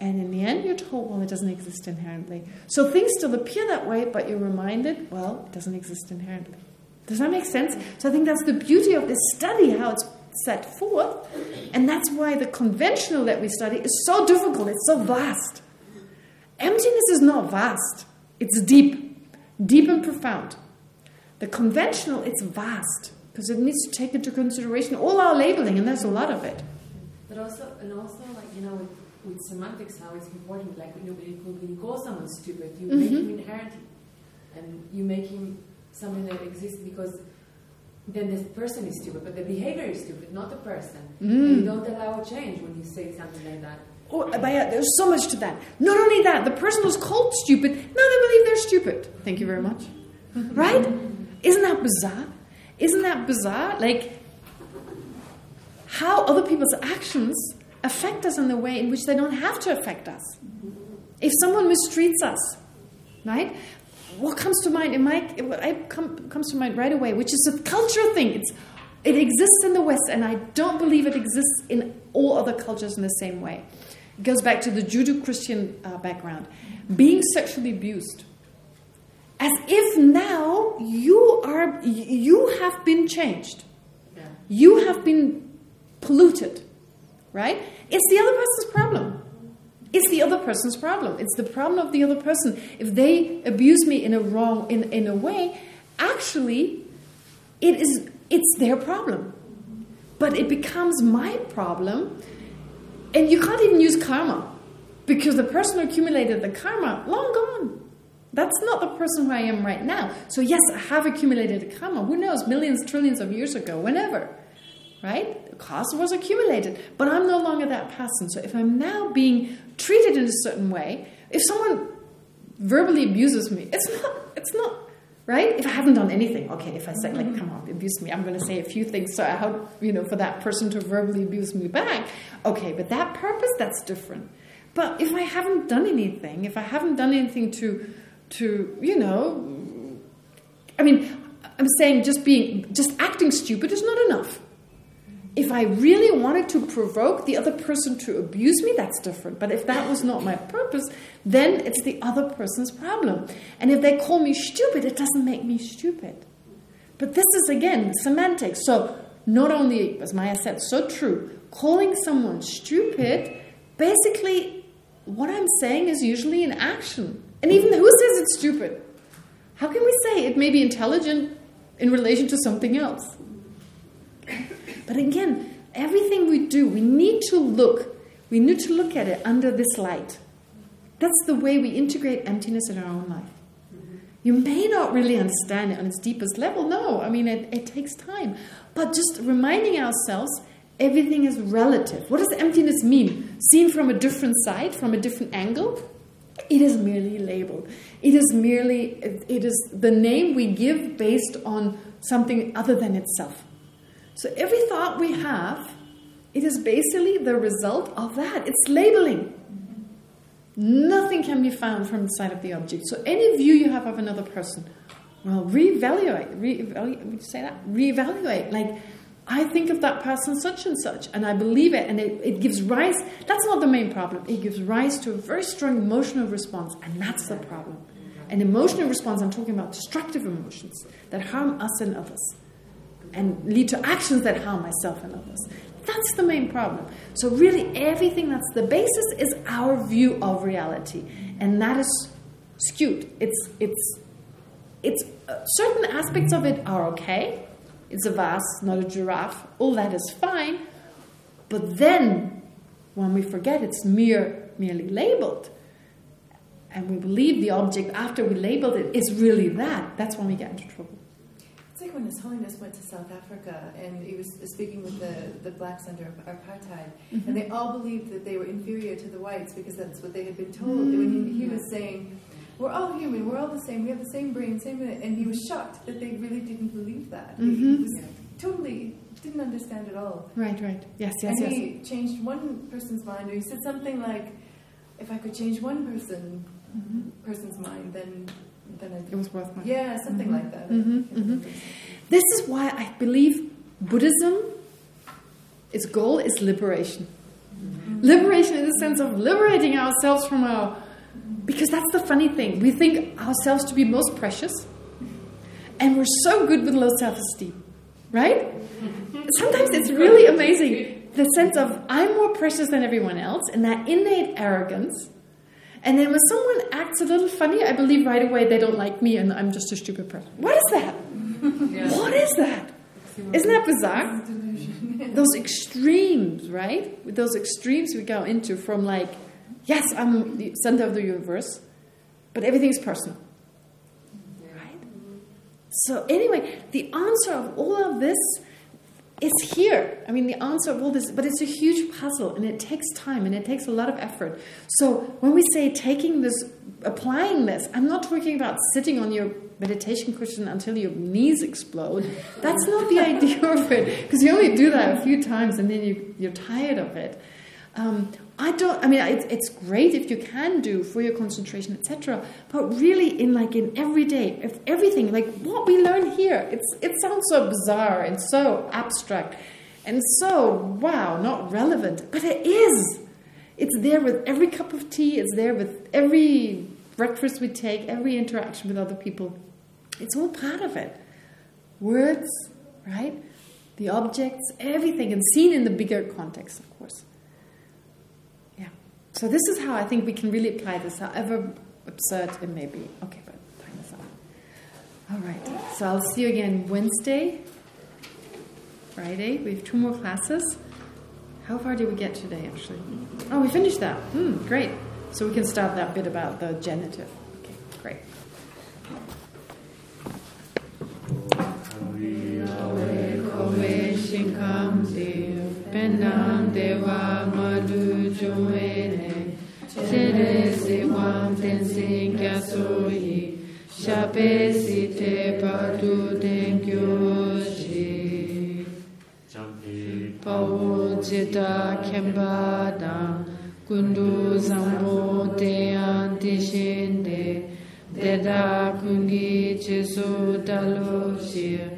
Speaker 1: And in the end, you're told, well, it doesn't exist inherently. So things still appear that way, but you're reminded, well, it doesn't exist inherently. Does that make sense? So I think that's the beauty of this study, how it's set forth. And that's why the conventional that we study is so difficult. It's so vast. Emptiness is not vast. It's deep. Deep and profound. The conventional, it's vast. Because it needs to take into consideration all our labeling, and there's a lot of it.
Speaker 2: But also, and also, like, you know, with, with semantics, how it's important, like, you know, when you call someone stupid, you mm -hmm. make him inherent. And you make him something that exists because then the person is stupid, but the behavior is stupid, not the person. Mm. you don't allow a change when you say something like that.
Speaker 1: Oh, Abaya, there's so much to that. Not only that, the person was called stupid, now they believe they're stupid. Thank you very much. right? Isn't that bizarre? Isn't that bizarre? Like, how other people's actions affect us in the way in which they don't have to affect us. If someone mistreats us, right? What comes to mind in my I come, comes to mind right away, which is a cultural thing. It's it exists in the West, and I don't believe it exists in all other cultures in the same way. It goes back to the Judeo-Christian uh, background. Being sexually abused. As if now you are you have been changed. Yeah. You have been polluted. Right? It's the other person's problem. It's the other person's problem. It's the problem of the other person. If they abuse me in a wrong in in a way, actually, it is it's their problem. But it becomes my problem, and you can't even use karma because the person who accumulated the karma long gone. That's not the person who I am right now. So yes, I have accumulated karma. Who knows, millions, trillions of years ago, whenever right? The cost was accumulated, but I'm no longer that person. So if I'm now being treated in a certain way, if someone verbally abuses me, it's not, it's not, right? If I haven't done anything, okay, if I say like, mm-hmm. come on, abuse me, I'm going to say a few things so I hope, you know, for that person to verbally abuse me back. Okay, but that purpose, that's different. But if I haven't done anything, if I haven't done anything to, to, you know, I mean, I'm saying just being, just acting stupid is not enough. If I really wanted to provoke the other person to abuse me, that's different. But if that was not my purpose, then it's the other person's problem. And if they call me stupid, it doesn't make me stupid. But this is, again, semantics. So not only, as Maya said, so true, calling someone stupid, basically what I'm saying is usually an action. And even who says it's stupid? How can we say it may be intelligent in relation to something else? But again, everything we do, we need to look, we need to look at it under this light. That's the way we integrate emptiness in our own life. You may not really understand it on its deepest level. No, I mean, it, it takes time. But just reminding ourselves, everything is relative. What does emptiness mean? Seen from a different side, from a different angle? It is merely labeled. It is merely, it is the name we give based on something other than itself. So every thought we have, it is basically the result of that. It's labeling. Nothing can be found from the side of the object. So any view you have of another person, well, reevaluate. Reevaluate. Would you say that? Reevaluate. Like, I think of that person such and such, and I believe it, and it, it gives rise. That's not the main problem. It gives rise to a very strong emotional response, and that's the problem. An emotional response, I'm talking about destructive emotions that harm us and others, and lead to actions that harm myself and others. That's the main problem. So really, everything that's the basis is our view of reality, and that is skewed. It's it's it's uh, certain aspects of it are okay. It's a vase, not a giraffe. All that is fine, but then when we forget it's mere merely labeled, and we believe the object after we labeled it is really that, that's when we get into trouble.
Speaker 3: It's like when His Holiness went to South Africa and he was speaking with the, the blacks under apartheid, and they mm-hmm. all believed that they were inferior to the whites because that's what they had been told. When he, he was mm. saying, we're all human, we're all the same, we have the same brain, same, and he was shocked that they really didn't believe that. He
Speaker 1: Mhm.
Speaker 3: was totally didn't understand at all.
Speaker 1: Right, right. Yes, yes,
Speaker 3: and
Speaker 1: yes.
Speaker 3: he changed one person's mind, or he said something like, "If I could change one person, mm-hmm. person's mind, then then I."
Speaker 1: It was worthwhile.
Speaker 3: Yeah, something
Speaker 1: Mhm.
Speaker 3: like that.
Speaker 1: Mhm, mhm. This is why I believe Buddhism, its goal is liberation. Liberation in the sense of liberating ourselves from our... Because that's the funny thing. We think ourselves to be most precious. And we're so good with low self-esteem. Right? Sometimes it's really amazing. The sense of, I'm more precious than everyone else. And that innate arrogance. And then when someone acts a little funny, I believe right away they don't like me and I'm just a stupid person. What is that? What is that? Isn't that bizarre? Those extremes, right? With those extremes we go into from like, yes, I'm the center of the universe, but everything is personal. Right? So anyway, the answer of all of this is here. I mean, the answer of all this, but it's a huge puzzle and it takes time and it takes a lot of effort. So when we say taking this, applying this, I'm not talking about sitting on your meditation cushion until your knees explode. That's not the idea of it because you only do that a few times and then you, you're tired of it. Um, I don't. I mean, it's, it's great if you can do for your concentration, etc. But really, in like in everyday, if everything like what we learn here, it's it sounds so bizarre and so abstract, and so wow, not relevant. But it is. It's there with every cup of tea. It's there with every breakfast we take, every interaction with other people. It's all part of it. Words, right? The objects, everything, and seen in the bigger context, of course. So this is how I think we can really apply this, however absurd it may be. Okay, but time is up. All right. So I'll see you again Wednesday, Friday. We have two more classes. How far did we get today, actually? Oh, we finished that. Hmm, great. So we can start that bit about the genitive. Okay, great.
Speaker 9: Penam deva madu jumene Tere se wam tensin kyasoi Shape si te padu denkyo shi. Pawo jita kemba Kundu zambo te antishinde Deda kungi chisu dalo shir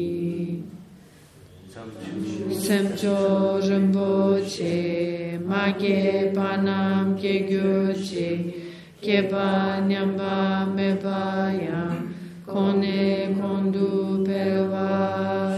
Speaker 9: Semcho Rinpoche, Mage Panam Ge Gyuchi, Kepa Nyamba Mepayam, Kone Kondu Perwa.